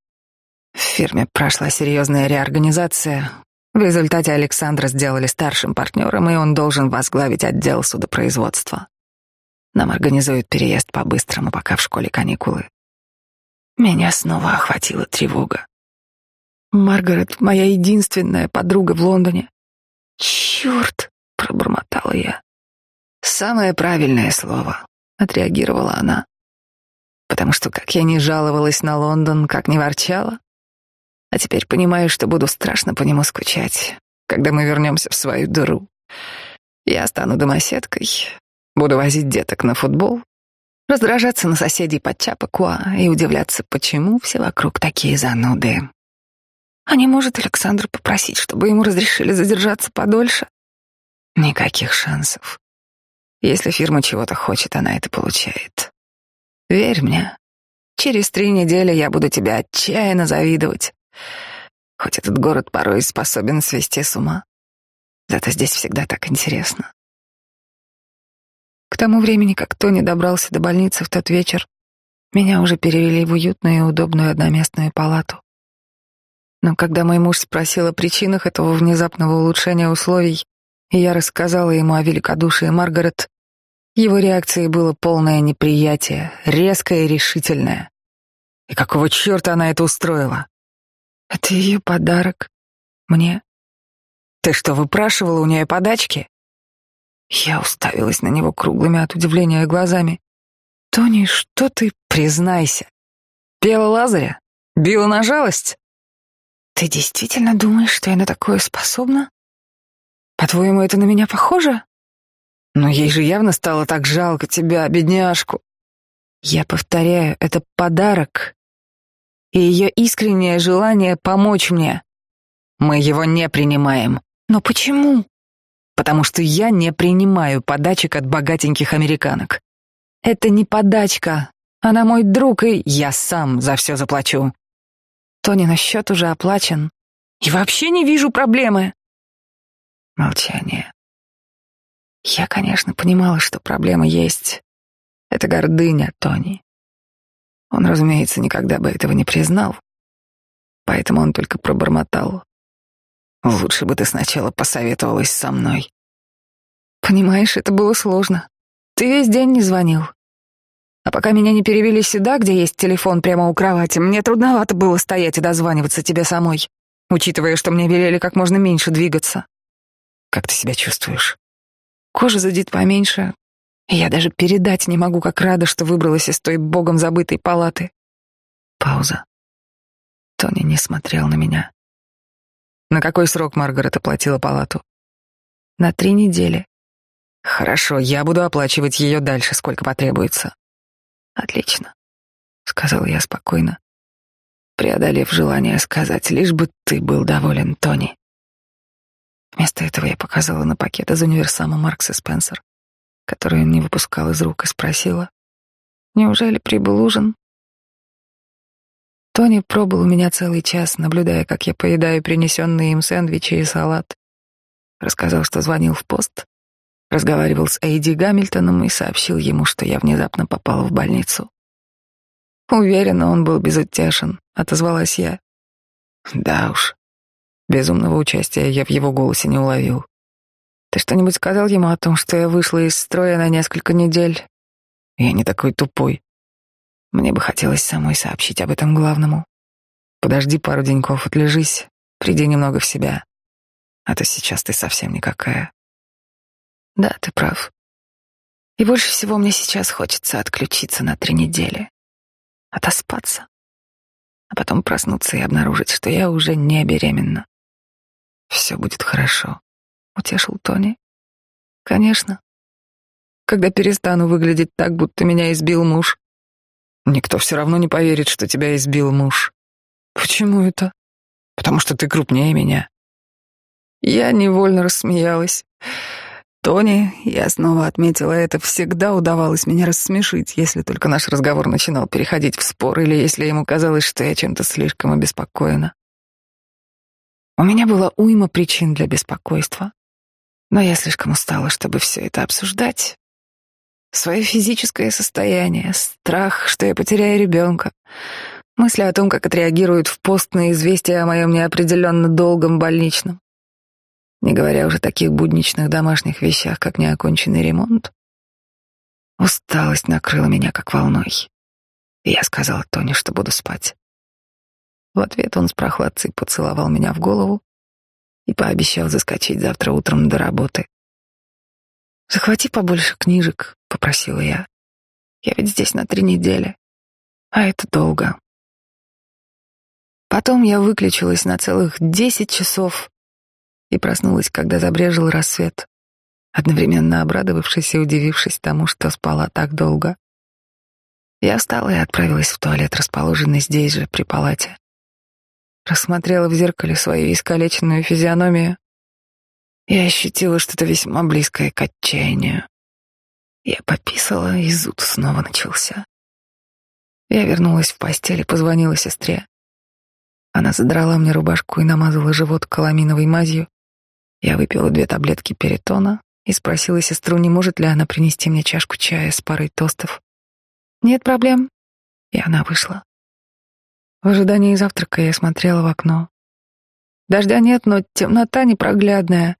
В фирме прошла серьезная реорганизация. В результате Александра сделали старшим партнером, и он должен возглавить отдел судопроизводства. Нам организуют переезд по-быстрому, пока в школе каникулы. Меня снова охватила тревога. Маргарет — моя единственная подруга в Лондоне. «Черт!» — пробормотала я. «Самое правильное слово», — отреагировала она. «Потому что, как я не жаловалась на Лондон, как не ворчала, а теперь понимаю, что буду страшно по нему скучать, когда мы вернемся в свою дыру. Я стану домоседкой, буду возить деток на футбол, раздражаться на соседей под Чапакуа и удивляться, почему все вокруг такие зануды. А не может Александр попросить, чтобы ему разрешили задержаться подольше? Никаких шансов. Если фирма чего-то хочет, она это получает. Верь мне, Через три недели я буду тебя отчаянно завидовать. Хоть этот город порой способен свести с ума. Зато здесь всегда так интересно. К тому времени, как Тони добрался до больницы в тот вечер, меня уже перевели в уютную и удобную одноместную палату. Но когда мой муж спросил о причинах этого внезапного улучшения условий, и я рассказала ему о великодушии Маргарет, его реакцией было полное неприятие, резкое и решительное. И какого черта она это устроила? Это ее подарок. Мне. Ты что, выпрашивала у нее подачки? Я уставилась на него круглыми от удивления глазами. Тони, что ты, признайся? Пела Лазаря? Била на жалость? Ты действительно думаешь, что я на такое способна? По-твоему, это на меня похоже? Но ей же явно стало так жалко тебя, бедняжку. Я повторяю, это подарок. И ее искреннее желание помочь мне. Мы его не принимаем. Но почему? Потому что я не принимаю подачек от богатеньких американок. Это не подачка. Она мой друг, и я сам за все заплачу. Тони на счет уже оплачен. И вообще не вижу проблемы. Молчание. Я, конечно, понимала, что проблема есть. Это гордыня Тони. Он, разумеется, никогда бы этого не признал. Поэтому он только пробормотал. Лучше бы ты сначала посоветовалась со мной. Понимаешь, это было сложно. Ты весь день не звонил. А пока меня не перевели сюда, где есть телефон прямо у кровати, мне трудновато было стоять и дозваниваться тебе самой, учитывая, что мне велели как можно меньше двигаться. Как ты себя чувствуешь? Кожа задит поменьше. Я даже передать не могу, как рада, что выбралась из той богом забытой палаты. Пауза. Тони не смотрел на меня. На какой срок Маргарет оплатила палату? На три недели. Хорошо, я буду оплачивать ее дальше, сколько потребуется. Отлично, сказал я спокойно, преодолев желание сказать, лишь бы ты был доволен, Тони. Вместо этого я показала на пакет из универсама Маркс и Спенсер, который он не выпускал из рук, и спросила, «Неужели прибыл ужин?» Тони пробыл у меня целый час, наблюдая, как я поедаю принесенные им сэндвичи и салат. Рассказал, что звонил в пост, разговаривал с Эйди Гамильтоном и сообщил ему, что я внезапно попала в больницу. Уверена, он был безутешен, отозвалась я. Да уж, Безумного участия я в его голосе не уловил. Ты что-нибудь сказал ему о том, что я вышла из строя на несколько недель? Я не такой тупой. Мне бы хотелось самой сообщить об этом главному. Подожди пару деньков, отлежись, приди немного в себя. А то сейчас ты совсем никакая. Да, ты прав. И больше всего мне сейчас хочется отключиться на три недели. Отоспаться. А потом проснуться и обнаружить, что я уже не беременна. Все будет хорошо, утешил Тони. Конечно. Когда перестану выглядеть так, будто меня избил муж. Никто все равно не поверит, что тебя избил муж. Почему это? Потому что ты крупнее меня. Я невольно рассмеялась. Тони, я снова отметила это, всегда удавалось меня рассмешить, если только наш разговор начинал переходить в спор или если ему казалось, что я чем-то слишком обеспокоена. У меня была уйма причин для беспокойства, но я слишком устала, чтобы все это обсуждать. Свое физическое состояние, страх, что я потеряю ребенка, мысли о том, как отреагируют в пост на известие о моем неопределенно долгом больничном, не говоря уже о таких будничных домашних вещах, как неоконченный ремонт. Усталость накрыла меня как волной. И я сказала Тони, что буду спать. В ответ он с прохладцей поцеловал меня в голову и пообещал заскочить завтра утром до работы. «Захвати побольше книжек», — попросила я. «Я ведь здесь на три недели, а это долго». Потом я выключилась на целых десять часов и проснулась, когда забрежил рассвет, одновременно обрадовавшись и удивившись тому, что спала так долго. Я встала и отправилась в туалет, расположенный здесь же, при палате рассмотрела в зеркале свою искалеченную физиономию и ощутила что-то весьма близкое к отчаянию. Я пописала, и зуд снова начался. Я вернулась в постель и позвонила сестре. Она задрала мне рубашку и намазала живот каламиновой мазью. Я выпила две таблетки перитона и спросила сестру, не может ли она принести мне чашку чая с парой тостов. «Нет проблем». И она вышла. В ожидании завтрака я смотрела в окно. Дождя нет, но темнота непроглядная.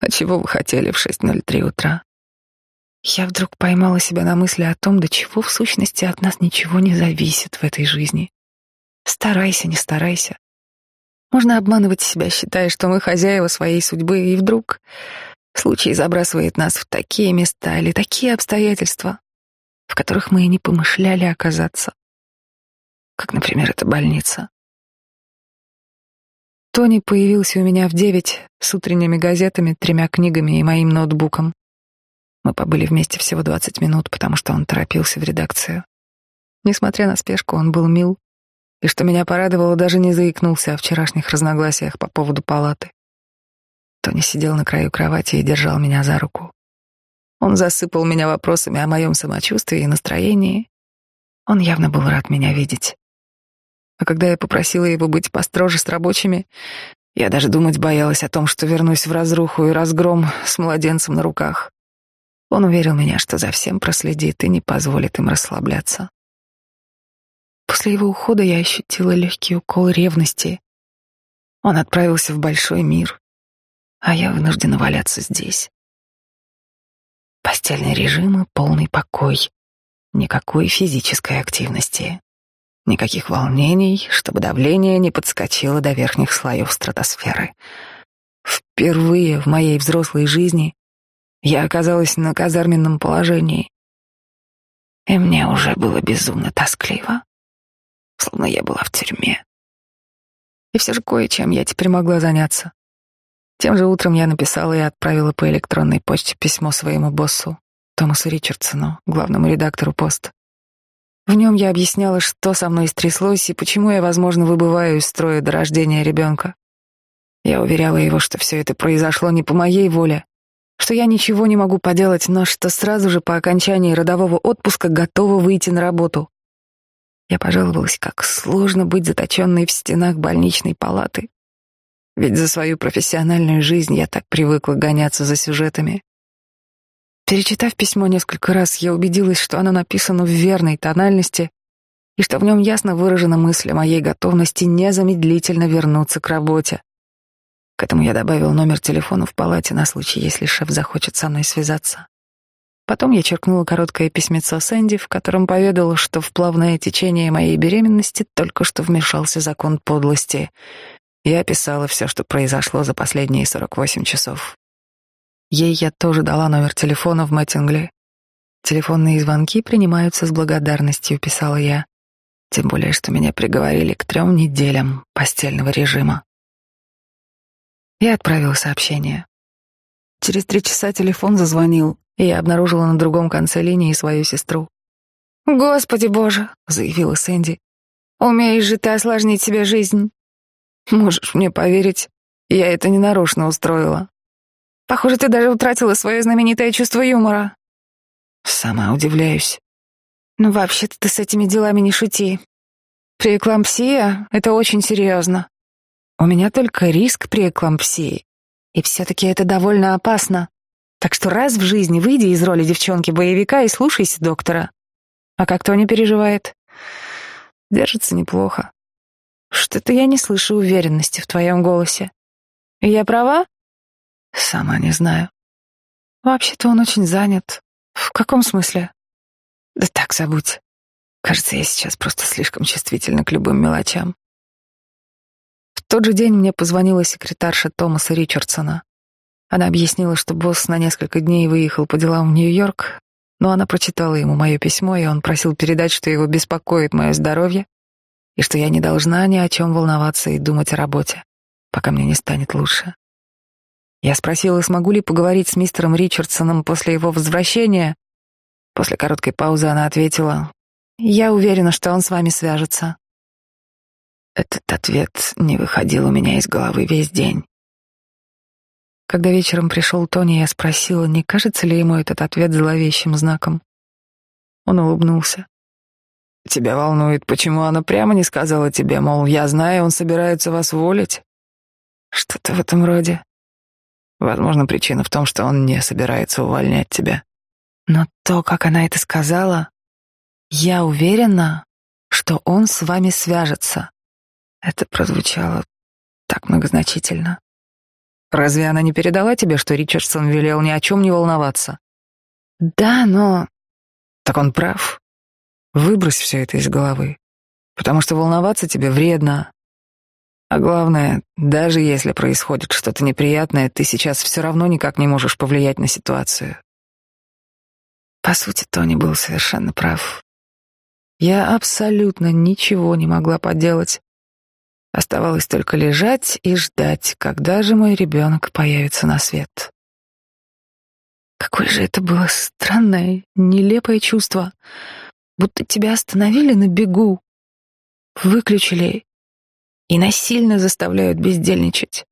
А чего вы хотели в 6.03 утра? Я вдруг поймала себя на мысли о том, до чего в сущности от нас ничего не зависит в этой жизни. Старайся, не старайся. Можно обманывать себя, считая, что мы хозяева своей судьбы, и вдруг случай забрасывает нас в такие места или такие обстоятельства, в которых мы и не помышляли оказаться. Как, например, эта больница. Тони появился у меня в девять с утренними газетами, тремя книгами и моим ноутбуком. Мы побыли вместе всего двадцать минут, потому что он торопился в редакцию. Несмотря на спешку, он был мил, и, что меня порадовало, даже не заикнулся о вчерашних разногласиях по поводу палаты. Тони сидел на краю кровати и держал меня за руку. Он засыпал меня вопросами о моем самочувствии и настроении. Он явно был рад меня видеть. А когда я попросила его быть построже с рабочими, я даже думать боялась о том, что вернусь в разруху и разгром с младенцем на руках. Он уверил меня, что за всем проследит и не позволит им расслабляться. После его ухода я ощутила легкий укол ревности. Он отправился в большой мир, а я вынуждена валяться здесь. Постельный режим и полный покой. Никакой физической активности. Никаких волнений, чтобы давление не подскочило до верхних слоев стратосферы. Впервые в моей взрослой жизни я оказалась на казарменном положении. И мне уже было безумно тоскливо словно я была в тюрьме. И все же кое-чем я теперь могла заняться. Тем же утром я написала и отправила по электронной почте письмо своему боссу, Томасу Ричардсону, главному редактору пост. В нем я объясняла, что со мной стряслось и почему я, возможно, выбываю из строя до рождения ребенка. Я уверяла его, что все это произошло не по моей воле, что я ничего не могу поделать, но что сразу же по окончании родового отпуска готова выйти на работу. Я пожаловалась, как сложно быть заточенной в стенах больничной палаты. Ведь за свою профессиональную жизнь я так привыкла гоняться за сюжетами. Перечитав письмо несколько раз, я убедилась, что оно написано в верной тональности и что в нем ясно выражена мысль о моей готовности незамедлительно вернуться к работе. К этому я добавил номер телефона в палате на случай, если шеф захочет со мной связаться. Потом я черкнула короткое письмецо Сэнди, в котором поведала, что в плавное течение моей беременности только что вмешался закон подлости. Я описала все, что произошло за последние 48 часов. Ей я тоже дала номер телефона в Мэттингли. Телефонные звонки принимаются с благодарностью, писала я. Тем более, что меня приговорили к трем неделям постельного режима. Я отправила сообщение. Через три часа телефон зазвонил, и я обнаружила на другом конце линии свою сестру. «Господи боже!» — заявила Сэнди. «Умеешь же ты осложнить себе жизнь!» «Можешь мне поверить, я это ненарочно устроила. Похоже, ты даже утратила свое знаменитое чувство юмора». «Сама удивляюсь». «Ну, вообще-то ты с этими делами не шути. Преэклампсия — это очень серьезно. У меня только риск преэклампсии, и все-таки это довольно опасно. Так что раз в жизни выйди из роли девчонки-боевика и слушайся доктора. А как Тони переживает? Держится неплохо. Что-то я не слышу уверенности в твоем голосе. Я права? Сама не знаю. Вообще-то он очень занят. В каком смысле? Да так забудь. Кажется, я сейчас просто слишком чувствительна к любым мелочам. Тот же день мне позвонила секретарша Томаса Ричардсона. Она объяснила, что босс на несколько дней выехал по делам в Нью-Йорк, но она прочитала ему мое письмо, и он просил передать, что его беспокоит мое здоровье, и что я не должна ни о чем волноваться и думать о работе, пока мне не станет лучше. Я спросила, смогу ли поговорить с мистером Ричардсоном после его возвращения. После короткой паузы она ответила, «Я уверена, что он с вами свяжется». Этот ответ не выходил у меня из головы весь день. Когда вечером пришел Тони, я спросила, не кажется ли ему этот ответ зловещим знаком. Он улыбнулся. Тебя волнует, почему она прямо не сказала тебе, мол, я знаю, он собирается вас уволить? Что-то в этом роде. Возможно, причина в том, что он не собирается увольнять тебя. Но то, как она это сказала, я уверена, что он с вами свяжется. Это прозвучало так многозначительно. Разве она не передала тебе, что Ричардсон велел ни о чем не волноваться? Да, но... Так он прав. Выбрось все это из головы, потому что волноваться тебе вредно. А главное, даже если происходит что-то неприятное, ты сейчас все равно никак не можешь повлиять на ситуацию. По сути, Тони был совершенно прав. Я абсолютно ничего не могла поделать. Оставалось только лежать и ждать, когда же мой ребенок появится на свет. Какое же это было странное, нелепое чувство, будто тебя остановили на бегу, выключили и насильно заставляют бездельничать.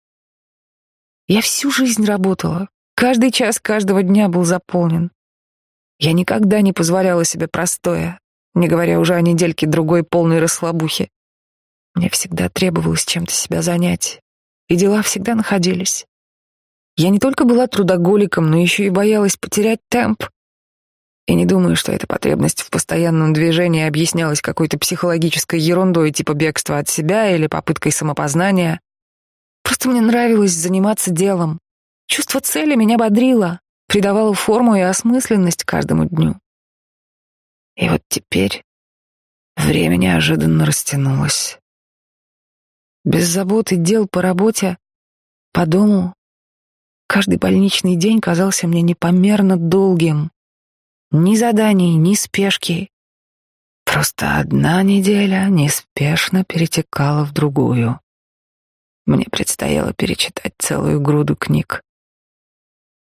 Я всю жизнь работала, каждый час каждого дня был заполнен. Я никогда не позволяла себе простое, не говоря уже о недельке другой полной расслабухи. Мне всегда требовалось чем-то себя занять, и дела всегда находились. Я не только была трудоголиком, но еще и боялась потерять темп. И не думаю, что эта потребность в постоянном движении объяснялась какой-то психологической ерундой типа бегства от себя или попыткой самопознания. Просто мне нравилось заниматься делом. Чувство цели меня бодрило придавала форму и осмысленность каждому дню. И вот теперь время неожиданно растянулось. Без забот и дел по работе, по дому, каждый больничный день казался мне непомерно долгим. Ни заданий, ни спешки. Просто одна неделя неспешно перетекала в другую. Мне предстояло перечитать целую груду книг.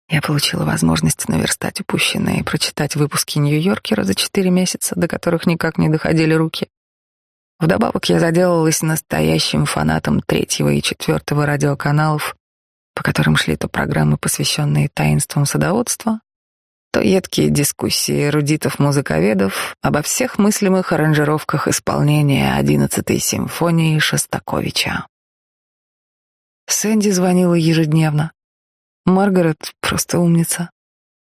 Я получила возможность наверстать упущенное и прочитать выпуски Нью-Йоркера за четыре месяца, до которых никак не доходили руки. Вдобавок я заделалась настоящим фанатом третьего и четвертого радиоканалов, по которым шли то программы, посвященные таинствам садоводства, то едкие дискуссии эрудитов-музыковедов обо всех мыслимых аранжировках исполнения одиннадцатой симфонии Шостаковича. Сэнди звонила ежедневно. Маргарет просто умница.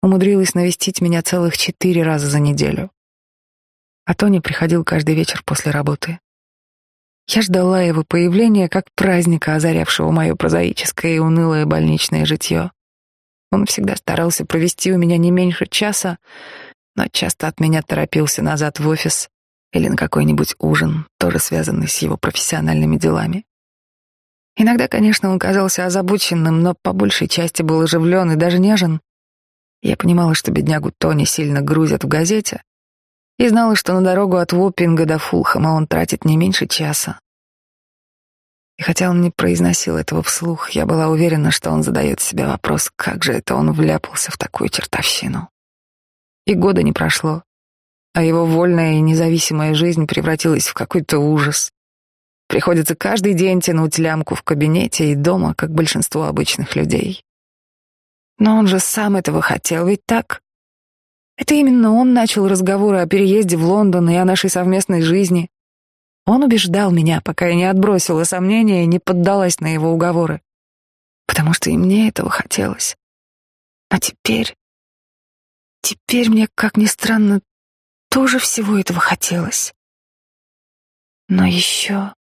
Умудрилась навестить меня целых четыре раза за неделю. А Тони приходил каждый вечер после работы. Я ждала его появления как праздника, озарявшего мое прозаическое и унылое больничное житье. Он всегда старался провести у меня не меньше часа, но часто от меня торопился назад в офис или на какой-нибудь ужин, тоже связанный с его профессиональными делами. Иногда, конечно, он казался озабоченным, но по большей части был оживлен и даже нежен. Я понимала, что беднягу Тони сильно грузят в газете, и знала, что на дорогу от Воппинга до Фулхэма он тратит не меньше часа. И хотя он не произносил этого вслух, я была уверена, что он задает себе вопрос, как же это он вляпался в такую чертовщину. И года не прошло, а его вольная и независимая жизнь превратилась в какой-то ужас. Приходится каждый день тянуть лямку в кабинете и дома, как большинство обычных людей. Но он же сам этого хотел, ведь так? Это именно он начал разговоры о переезде в Лондон и о нашей совместной жизни. Он убеждал меня, пока я не отбросила сомнения и не поддалась на его уговоры. Потому что и мне этого хотелось. А теперь... Теперь мне, как ни странно, тоже всего этого хотелось. Но еще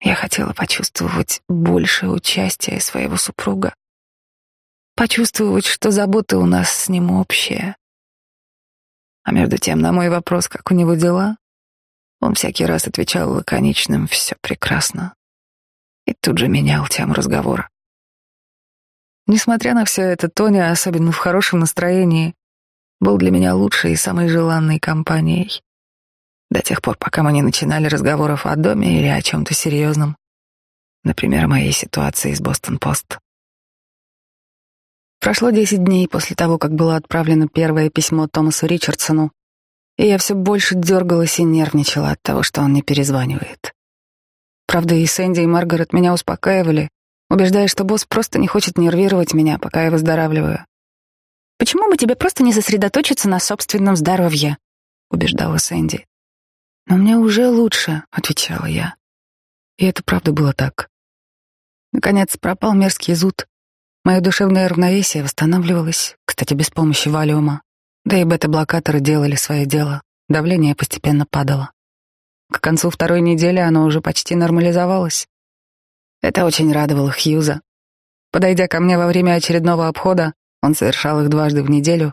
я хотела почувствовать большее участие своего супруга, почувствовать, что заботы у нас с ним общие. А между тем, на мой вопрос, как у него дела, он всякий раз отвечал лаконичным «все прекрасно» и тут же менял тему разговора. Несмотря на все это, Тоня, особенно в хорошем настроении, был для меня лучшей и самой желанной компанией до тех пор, пока мы не начинали разговоров о доме или о чем-то серьезном, например, о моей ситуации с Бостон-Пост. Прошло десять дней после того, как было отправлено первое письмо Томасу Ричардсону, и я все больше дергалась и нервничала от того, что он не перезванивает. Правда, и Сэнди, и Маргарет меня успокаивали, убеждая, что босс просто не хочет нервировать меня, пока я выздоравливаю. «Почему бы тебе просто не сосредоточиться на собственном здоровье?» — убеждала Сэнди. «Но мне уже лучше», — отвечала я. И это правда было так. Наконец пропал мерзкий зуд. Мое душевное равновесие восстанавливалось, кстати, без помощи валиума. Да и бета-блокаторы делали свое дело. Давление постепенно падало. К концу второй недели оно уже почти нормализовалось. Это очень радовало Хьюза. Подойдя ко мне во время очередного обхода, он совершал их дважды в неделю,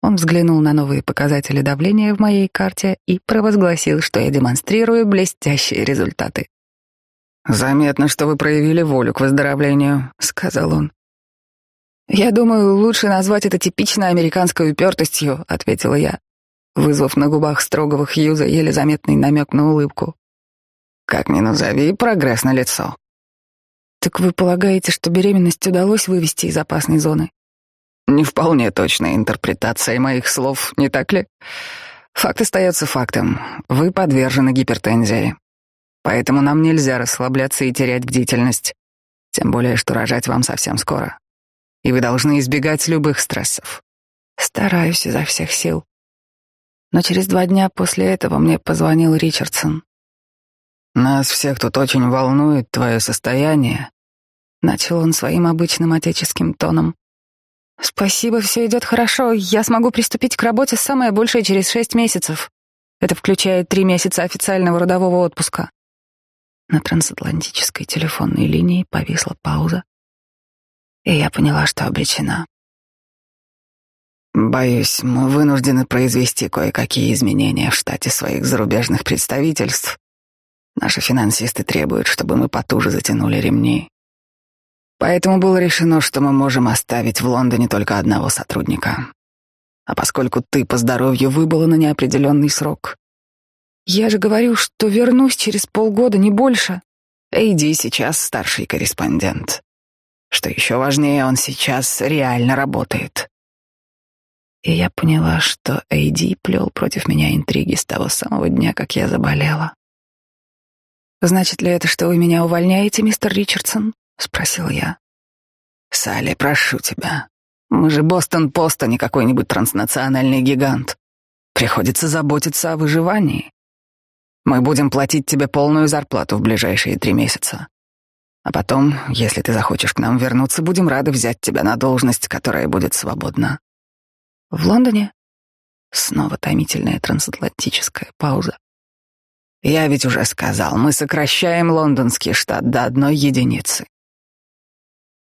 он взглянул на новые показатели давления в моей карте и провозгласил, что я демонстрирую блестящие результаты. «Заметно, что вы проявили волю к выздоровлению», — сказал он. «Я думаю, лучше назвать это типичной американской упертостью», — ответила я, вызвав на губах строгого Хьюза еле заметный намек на улыбку. «Как ни назови, прогресс на лицо. «Так вы полагаете, что беременность удалось вывести из опасной зоны?» Не вполне точная интерпретация моих слов, не так ли? Факт остается фактом. Вы подвержены гипертензии. Поэтому нам нельзя расслабляться и терять бдительность. Тем более, что рожать вам совсем скоро. И вы должны избегать любых стрессов. Стараюсь изо всех сил. Но через два дня после этого мне позвонил Ричардсон. Нас всех тут очень волнует твое состояние. Начал он своим обычным отеческим тоном. «Спасибо, все идет хорошо. Я смогу приступить к работе самое большее через шесть месяцев. Это включает три месяца официального родового отпуска». На трансатлантической телефонной линии повисла пауза, и я поняла, что обречена. «Боюсь, мы вынуждены произвести кое-какие изменения в штате своих зарубежных представительств. Наши финансисты требуют, чтобы мы потуже затянули ремни. Поэтому было решено, что мы можем оставить в Лондоне только одного сотрудника. А поскольку ты по здоровью выбыла на неопределенный срок... Я же говорю, что вернусь через полгода, не больше. Эйди сейчас старший корреспондент. Что еще важнее, он сейчас реально работает. И я поняла, что Эйди плел против меня интриги с того самого дня, как я заболела. «Значит ли это, что вы меня увольняете, мистер Ричардсон?» — спросил я. «Салли, прошу тебя. Мы же Бостон-Пост, а не какой-нибудь транснациональный гигант. Приходится заботиться о выживании. Мы будем платить тебе полную зарплату в ближайшие три месяца. А потом, если ты захочешь к нам вернуться, будем рады взять тебя на должность, которая будет свободна». «В Лондоне?» Снова томительная трансатлантическая пауза. «Я ведь уже сказал, мы сокращаем лондонский штат до одной единицы.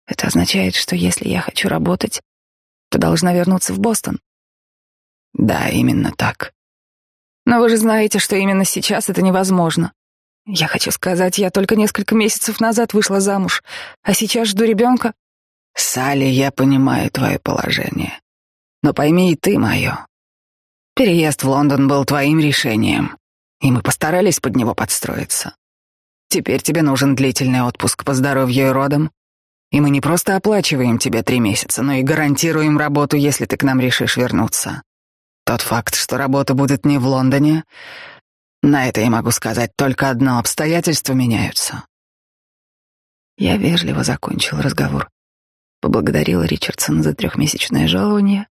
Это означает, что если я хочу работать, то должна вернуться в Бостон. Да, именно так. Но вы же знаете, что именно сейчас это невозможно. Я хочу сказать, я только несколько месяцев назад вышла замуж, а сейчас жду ребенка. Салли, я понимаю твое положение. Но пойми и ты мое. Переезд в Лондон был твоим решением, и мы постарались под него подстроиться. Теперь тебе нужен длительный отпуск по здоровью и родам, и мы не просто оплачиваем тебе три месяца, но и гарантируем работу, если ты к нам решишь вернуться. Тот факт, что работа будет не в Лондоне, на это я могу сказать только одно — обстоятельства меняются. Я вежливо закончил разговор, поблагодарила Ричардсона за трехмесячное жалование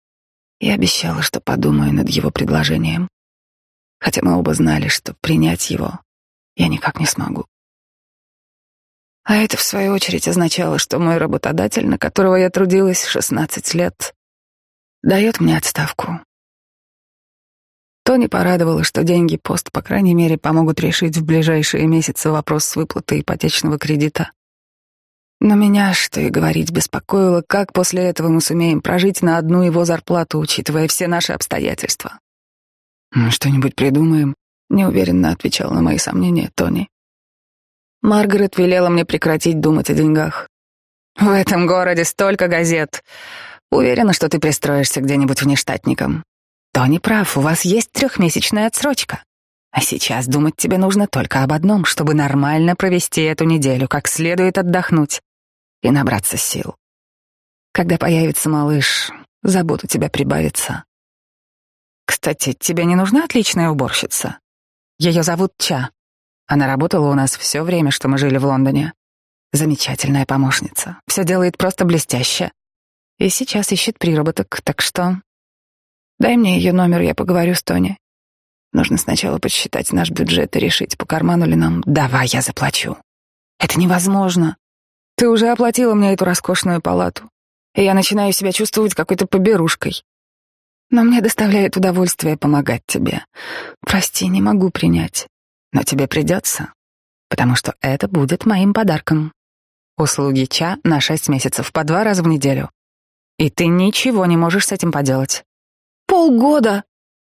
и обещала, что подумаю над его предложением, хотя мы оба знали, что принять его я никак не смогу. А это, в свою очередь, означало, что мой работодатель, на которого я трудилась 16 лет, дает мне отставку. Тони порадовало, что деньги пост, по крайней мере, помогут решить в ближайшие месяцы вопрос с выплатой ипотечного кредита. Но меня, что и говорить, беспокоило, как после этого мы сумеем прожить на одну его зарплату, учитывая все наши обстоятельства. «Мы что-нибудь придумаем?» — неуверенно отвечал на мои сомнения Тони. Маргарет велела мне прекратить думать о деньгах. В этом городе столько газет. Уверена, что ты пристроишься где-нибудь внештатником. Тони прав, у вас есть трехмесячная отсрочка. А сейчас думать тебе нужно только об одном, чтобы нормально провести эту неделю, как следует отдохнуть и набраться сил. Когда появится малыш, забот у тебя прибавится. Кстати, тебе не нужна отличная уборщица? Ее зовут Ча. Она работала у нас все время, что мы жили в Лондоне. Замечательная помощница. Все делает просто блестяще. И сейчас ищет приработок, так что... Дай мне ее номер, я поговорю с Тони. Нужно сначала подсчитать наш бюджет и решить, по карману ли нам. Давай, я заплачу. Это невозможно. Ты уже оплатила мне эту роскошную палату, и я начинаю себя чувствовать какой-то поберушкой. Но мне доставляет удовольствие помогать тебе. Прости, не могу принять. Но тебе придется, потому что это будет моим подарком. Услуги ЧА на шесть месяцев по два раза в неделю. И ты ничего не можешь с этим поделать. Полгода?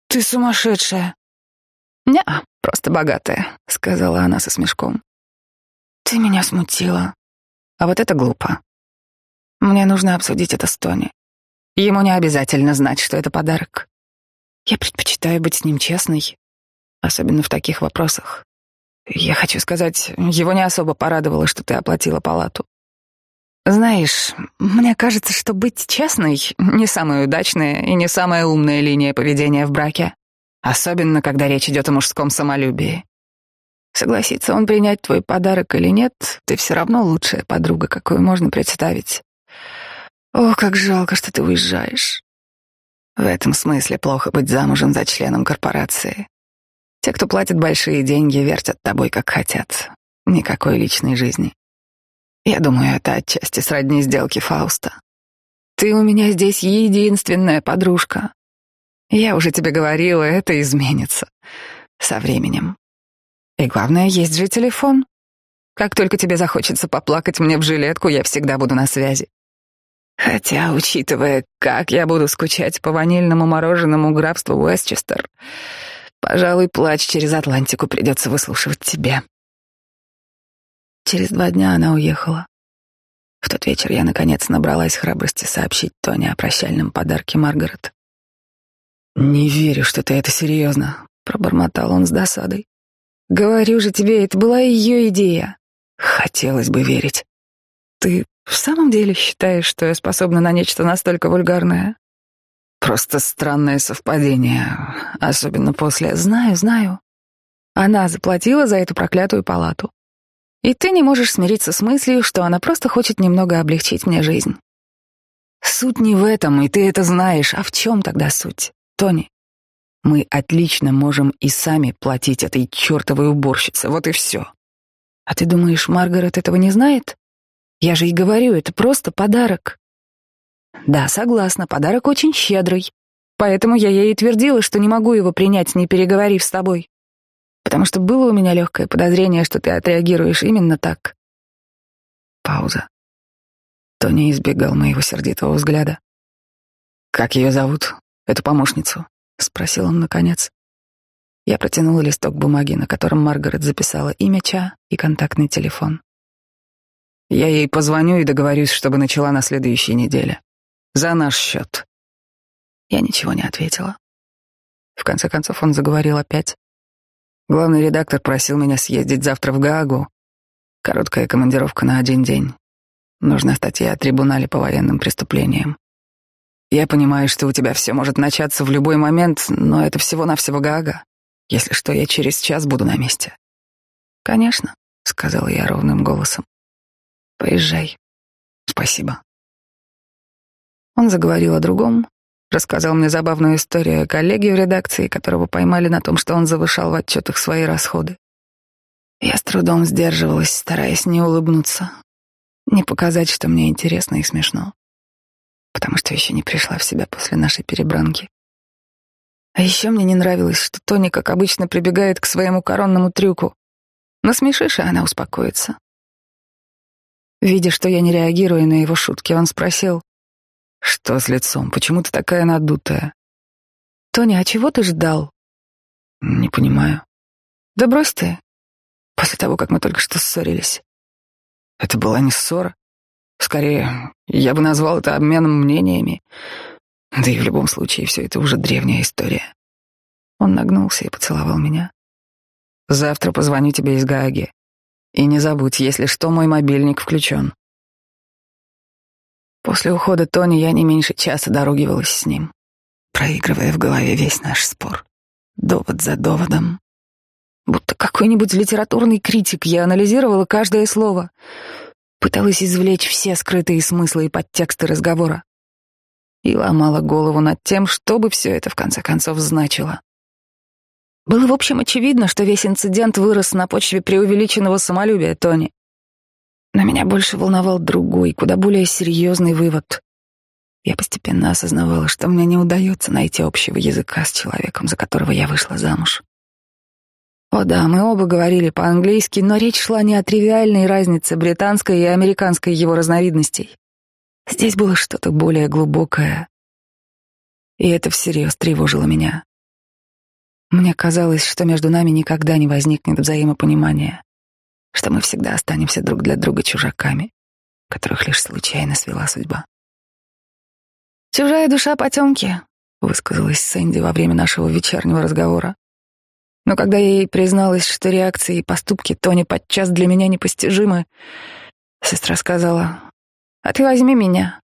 Ты сумасшедшая. не просто богатая, сказала она со смешком. Ты меня смутила. А вот это глупо. Мне нужно обсудить это с Тони. Ему не обязательно знать, что это подарок. Я предпочитаю быть с ним честной, особенно в таких вопросах. Я хочу сказать, его не особо порадовало, что ты оплатила палату. Знаешь, мне кажется, что быть честной — не самая удачная и не самая умная линия поведения в браке. Особенно, когда речь идет о мужском самолюбии. Согласится он принять твой подарок или нет, ты все равно лучшая подруга, какую можно представить. О, как жалко, что ты уезжаешь. В этом смысле плохо быть замужем за членом корпорации. Те, кто платит большие деньги, вертят тобой, как хотят. Никакой личной жизни. Я думаю, это отчасти сродни сделки Фауста. Ты у меня здесь единственная подружка. Я уже тебе говорила, это изменится. Со временем. И главное, есть же телефон. Как только тебе захочется поплакать мне в жилетку, я всегда буду на связи. Хотя, учитывая, как я буду скучать по ванильному мороженому графству Уэстчестер, пожалуй, плач через Атлантику придется выслушивать тебе. Через два дня она уехала. В тот вечер я, наконец, набралась храбрости сообщить Тони о прощальном подарке Маргарет. «Не верю, что ты это серьезно», — пробормотал он с досадой. «Говорю же тебе, это была ее идея. Хотелось бы верить. Ты в самом деле считаешь, что я способна на нечто настолько вульгарное? Просто странное совпадение, особенно после... Знаю, знаю. Она заплатила за эту проклятую палату. И ты не можешь смириться с мыслью, что она просто хочет немного облегчить мне жизнь. Суть не в этом, и ты это знаешь. А в чем тогда суть, Тони? Мы отлично можем и сами платить этой чертовой уборщице, вот и все. А ты думаешь, Маргарет этого не знает? Я же и говорю, это просто подарок. Да, согласна, подарок очень щедрый. Поэтому я ей и твердила, что не могу его принять, не переговорив с тобой. Потому что было у меня легкое подозрение, что ты отреагируешь именно так. Пауза. Тони избегал моего сердитого взгляда. «Как ее зовут, эту помощницу?» — спросил он наконец. Я протянула листок бумаги, на котором Маргарет записала имя Ча и контактный телефон. Я ей позвоню и договорюсь, чтобы начала на следующей неделе. За наш счет. Я ничего не ответила. В конце концов он заговорил опять. Главный редактор просил меня съездить завтра в Гаагу. Короткая командировка на один день. Нужна статья о трибунале по военным преступлениям. Я понимаю, что у тебя все может начаться в любой момент, но это всего-навсего Гаага. Если что, я через час буду на месте. Конечно, сказала я ровным голосом. Поезжай. Спасибо. Он заговорил о другом, рассказал мне забавную историю о коллеге в редакции, которого поймали на том, что он завышал в отчетах свои расходы. Я с трудом сдерживалась, стараясь не улыбнуться, не показать, что мне интересно и смешно, потому что еще не пришла в себя после нашей перебранки. А еще мне не нравилось, что Тони, как обычно, прибегает к своему коронному трюку. Насмешишь, и она успокоится. Видя, что я не реагирую на его шутки, он спросил, «Что с лицом? Почему ты такая надутая?» «Тони, а чего ты ждал?» «Не понимаю». «Да брось ты. После того, как мы только что ссорились». Это была не ссора. Скорее, я бы назвал это обменом мнениями. Да и в любом случае, все это уже древняя история. Он нагнулся и поцеловал меня. «Завтра позвоню тебе из Гааги. И не забудь, если что, мой мобильник включен. После ухода Тони я не меньше часа дорогивалась с ним, проигрывая в голове весь наш спор. Довод за доводом. Будто какой-нибудь литературный критик, я анализировала каждое слово, пыталась извлечь все скрытые смыслы и подтексты разговора и ломала голову над тем, что бы все это в конце концов значило. Было, в общем, очевидно, что весь инцидент вырос на почве преувеличенного самолюбия Тони. Но меня больше волновал другой, куда более серьезный вывод. Я постепенно осознавала, что мне не удается найти общего языка с человеком, за которого я вышла замуж. О да, мы оба говорили по-английски, но речь шла не о тривиальной разнице британской и американской его разновидностей. Здесь было что-то более глубокое, и это всерьез тревожило меня. Мне казалось, что между нами никогда не возникнет взаимопонимания, что мы всегда останемся друг для друга чужаками, которых лишь случайно свела судьба. «Чужая душа потемки», — высказалась Сэнди во время нашего вечернего разговора. Но когда я ей призналась, что реакции и поступки Тони подчас для меня непостижимы, сестра сказала, «А ты возьми меня».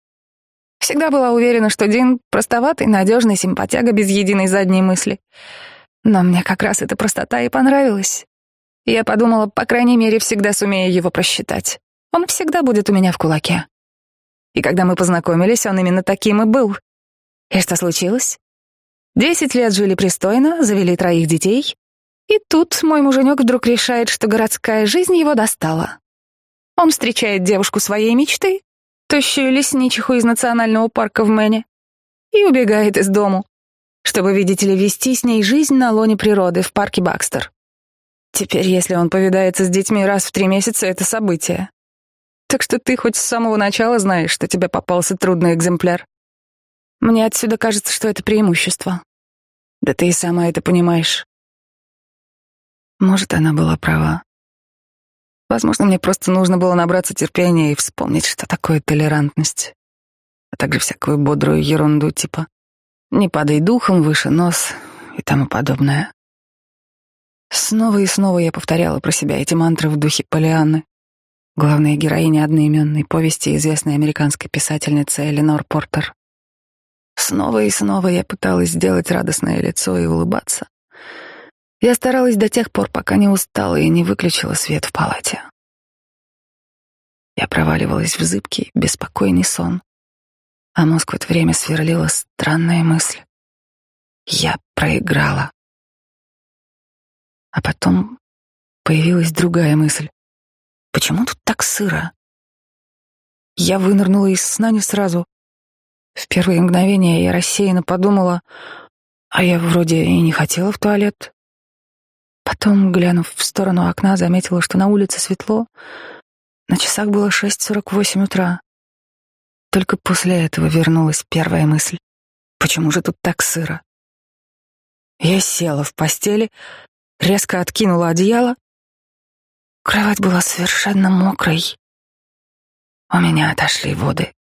Всегда была уверена, что Дин — простоватый, надежный симпатяга без единой задней мысли — но мне как раз эта простота и понравилась. Я подумала, по крайней мере, всегда сумею его просчитать. Он всегда будет у меня в кулаке. И когда мы познакомились, он именно таким и был. И что случилось? Десять лет жили пристойно, завели троих детей. И тут мой муженек вдруг решает, что городская жизнь его достала. Он встречает девушку своей мечты, тощую лесничиху из национального парка в Мэне, и убегает из дому чтобы, видите ли, вести с ней жизнь на лоне природы в парке Бакстер. Теперь, если он повидается с детьми раз в три месяца, это событие. Так что ты хоть с самого начала знаешь, что тебе попался трудный экземпляр. Мне отсюда кажется, что это преимущество. Да ты и сама это понимаешь. Может, она была права. Возможно, мне просто нужно было набраться терпения и вспомнить, что такое толерантность, а также всякую бодрую ерунду типа не падай духом выше нос и тому подобное. Снова и снова я повторяла про себя эти мантры в духе Полианны, главной героини одноименной повести известной американской писательницы Эленор Портер. Снова и снова я пыталась сделать радостное лицо и улыбаться. Я старалась до тех пор, пока не устала и не выключила свет в палате. Я проваливалась в зыбкий, беспокойный сон а мозг в это время сверлила странная мысль. Я проиграла. А потом появилась другая мысль. Почему тут так сыро? Я вынырнула из сна не сразу. В первые мгновения я рассеянно подумала, а я вроде и не хотела в туалет. Потом, глянув в сторону окна, заметила, что на улице светло. На часах было 6.48 утра. Только после этого вернулась первая мысль. Почему же тут так сыро? Я села в постели, резко откинула одеяло. Кровать была совершенно мокрой. У меня отошли воды.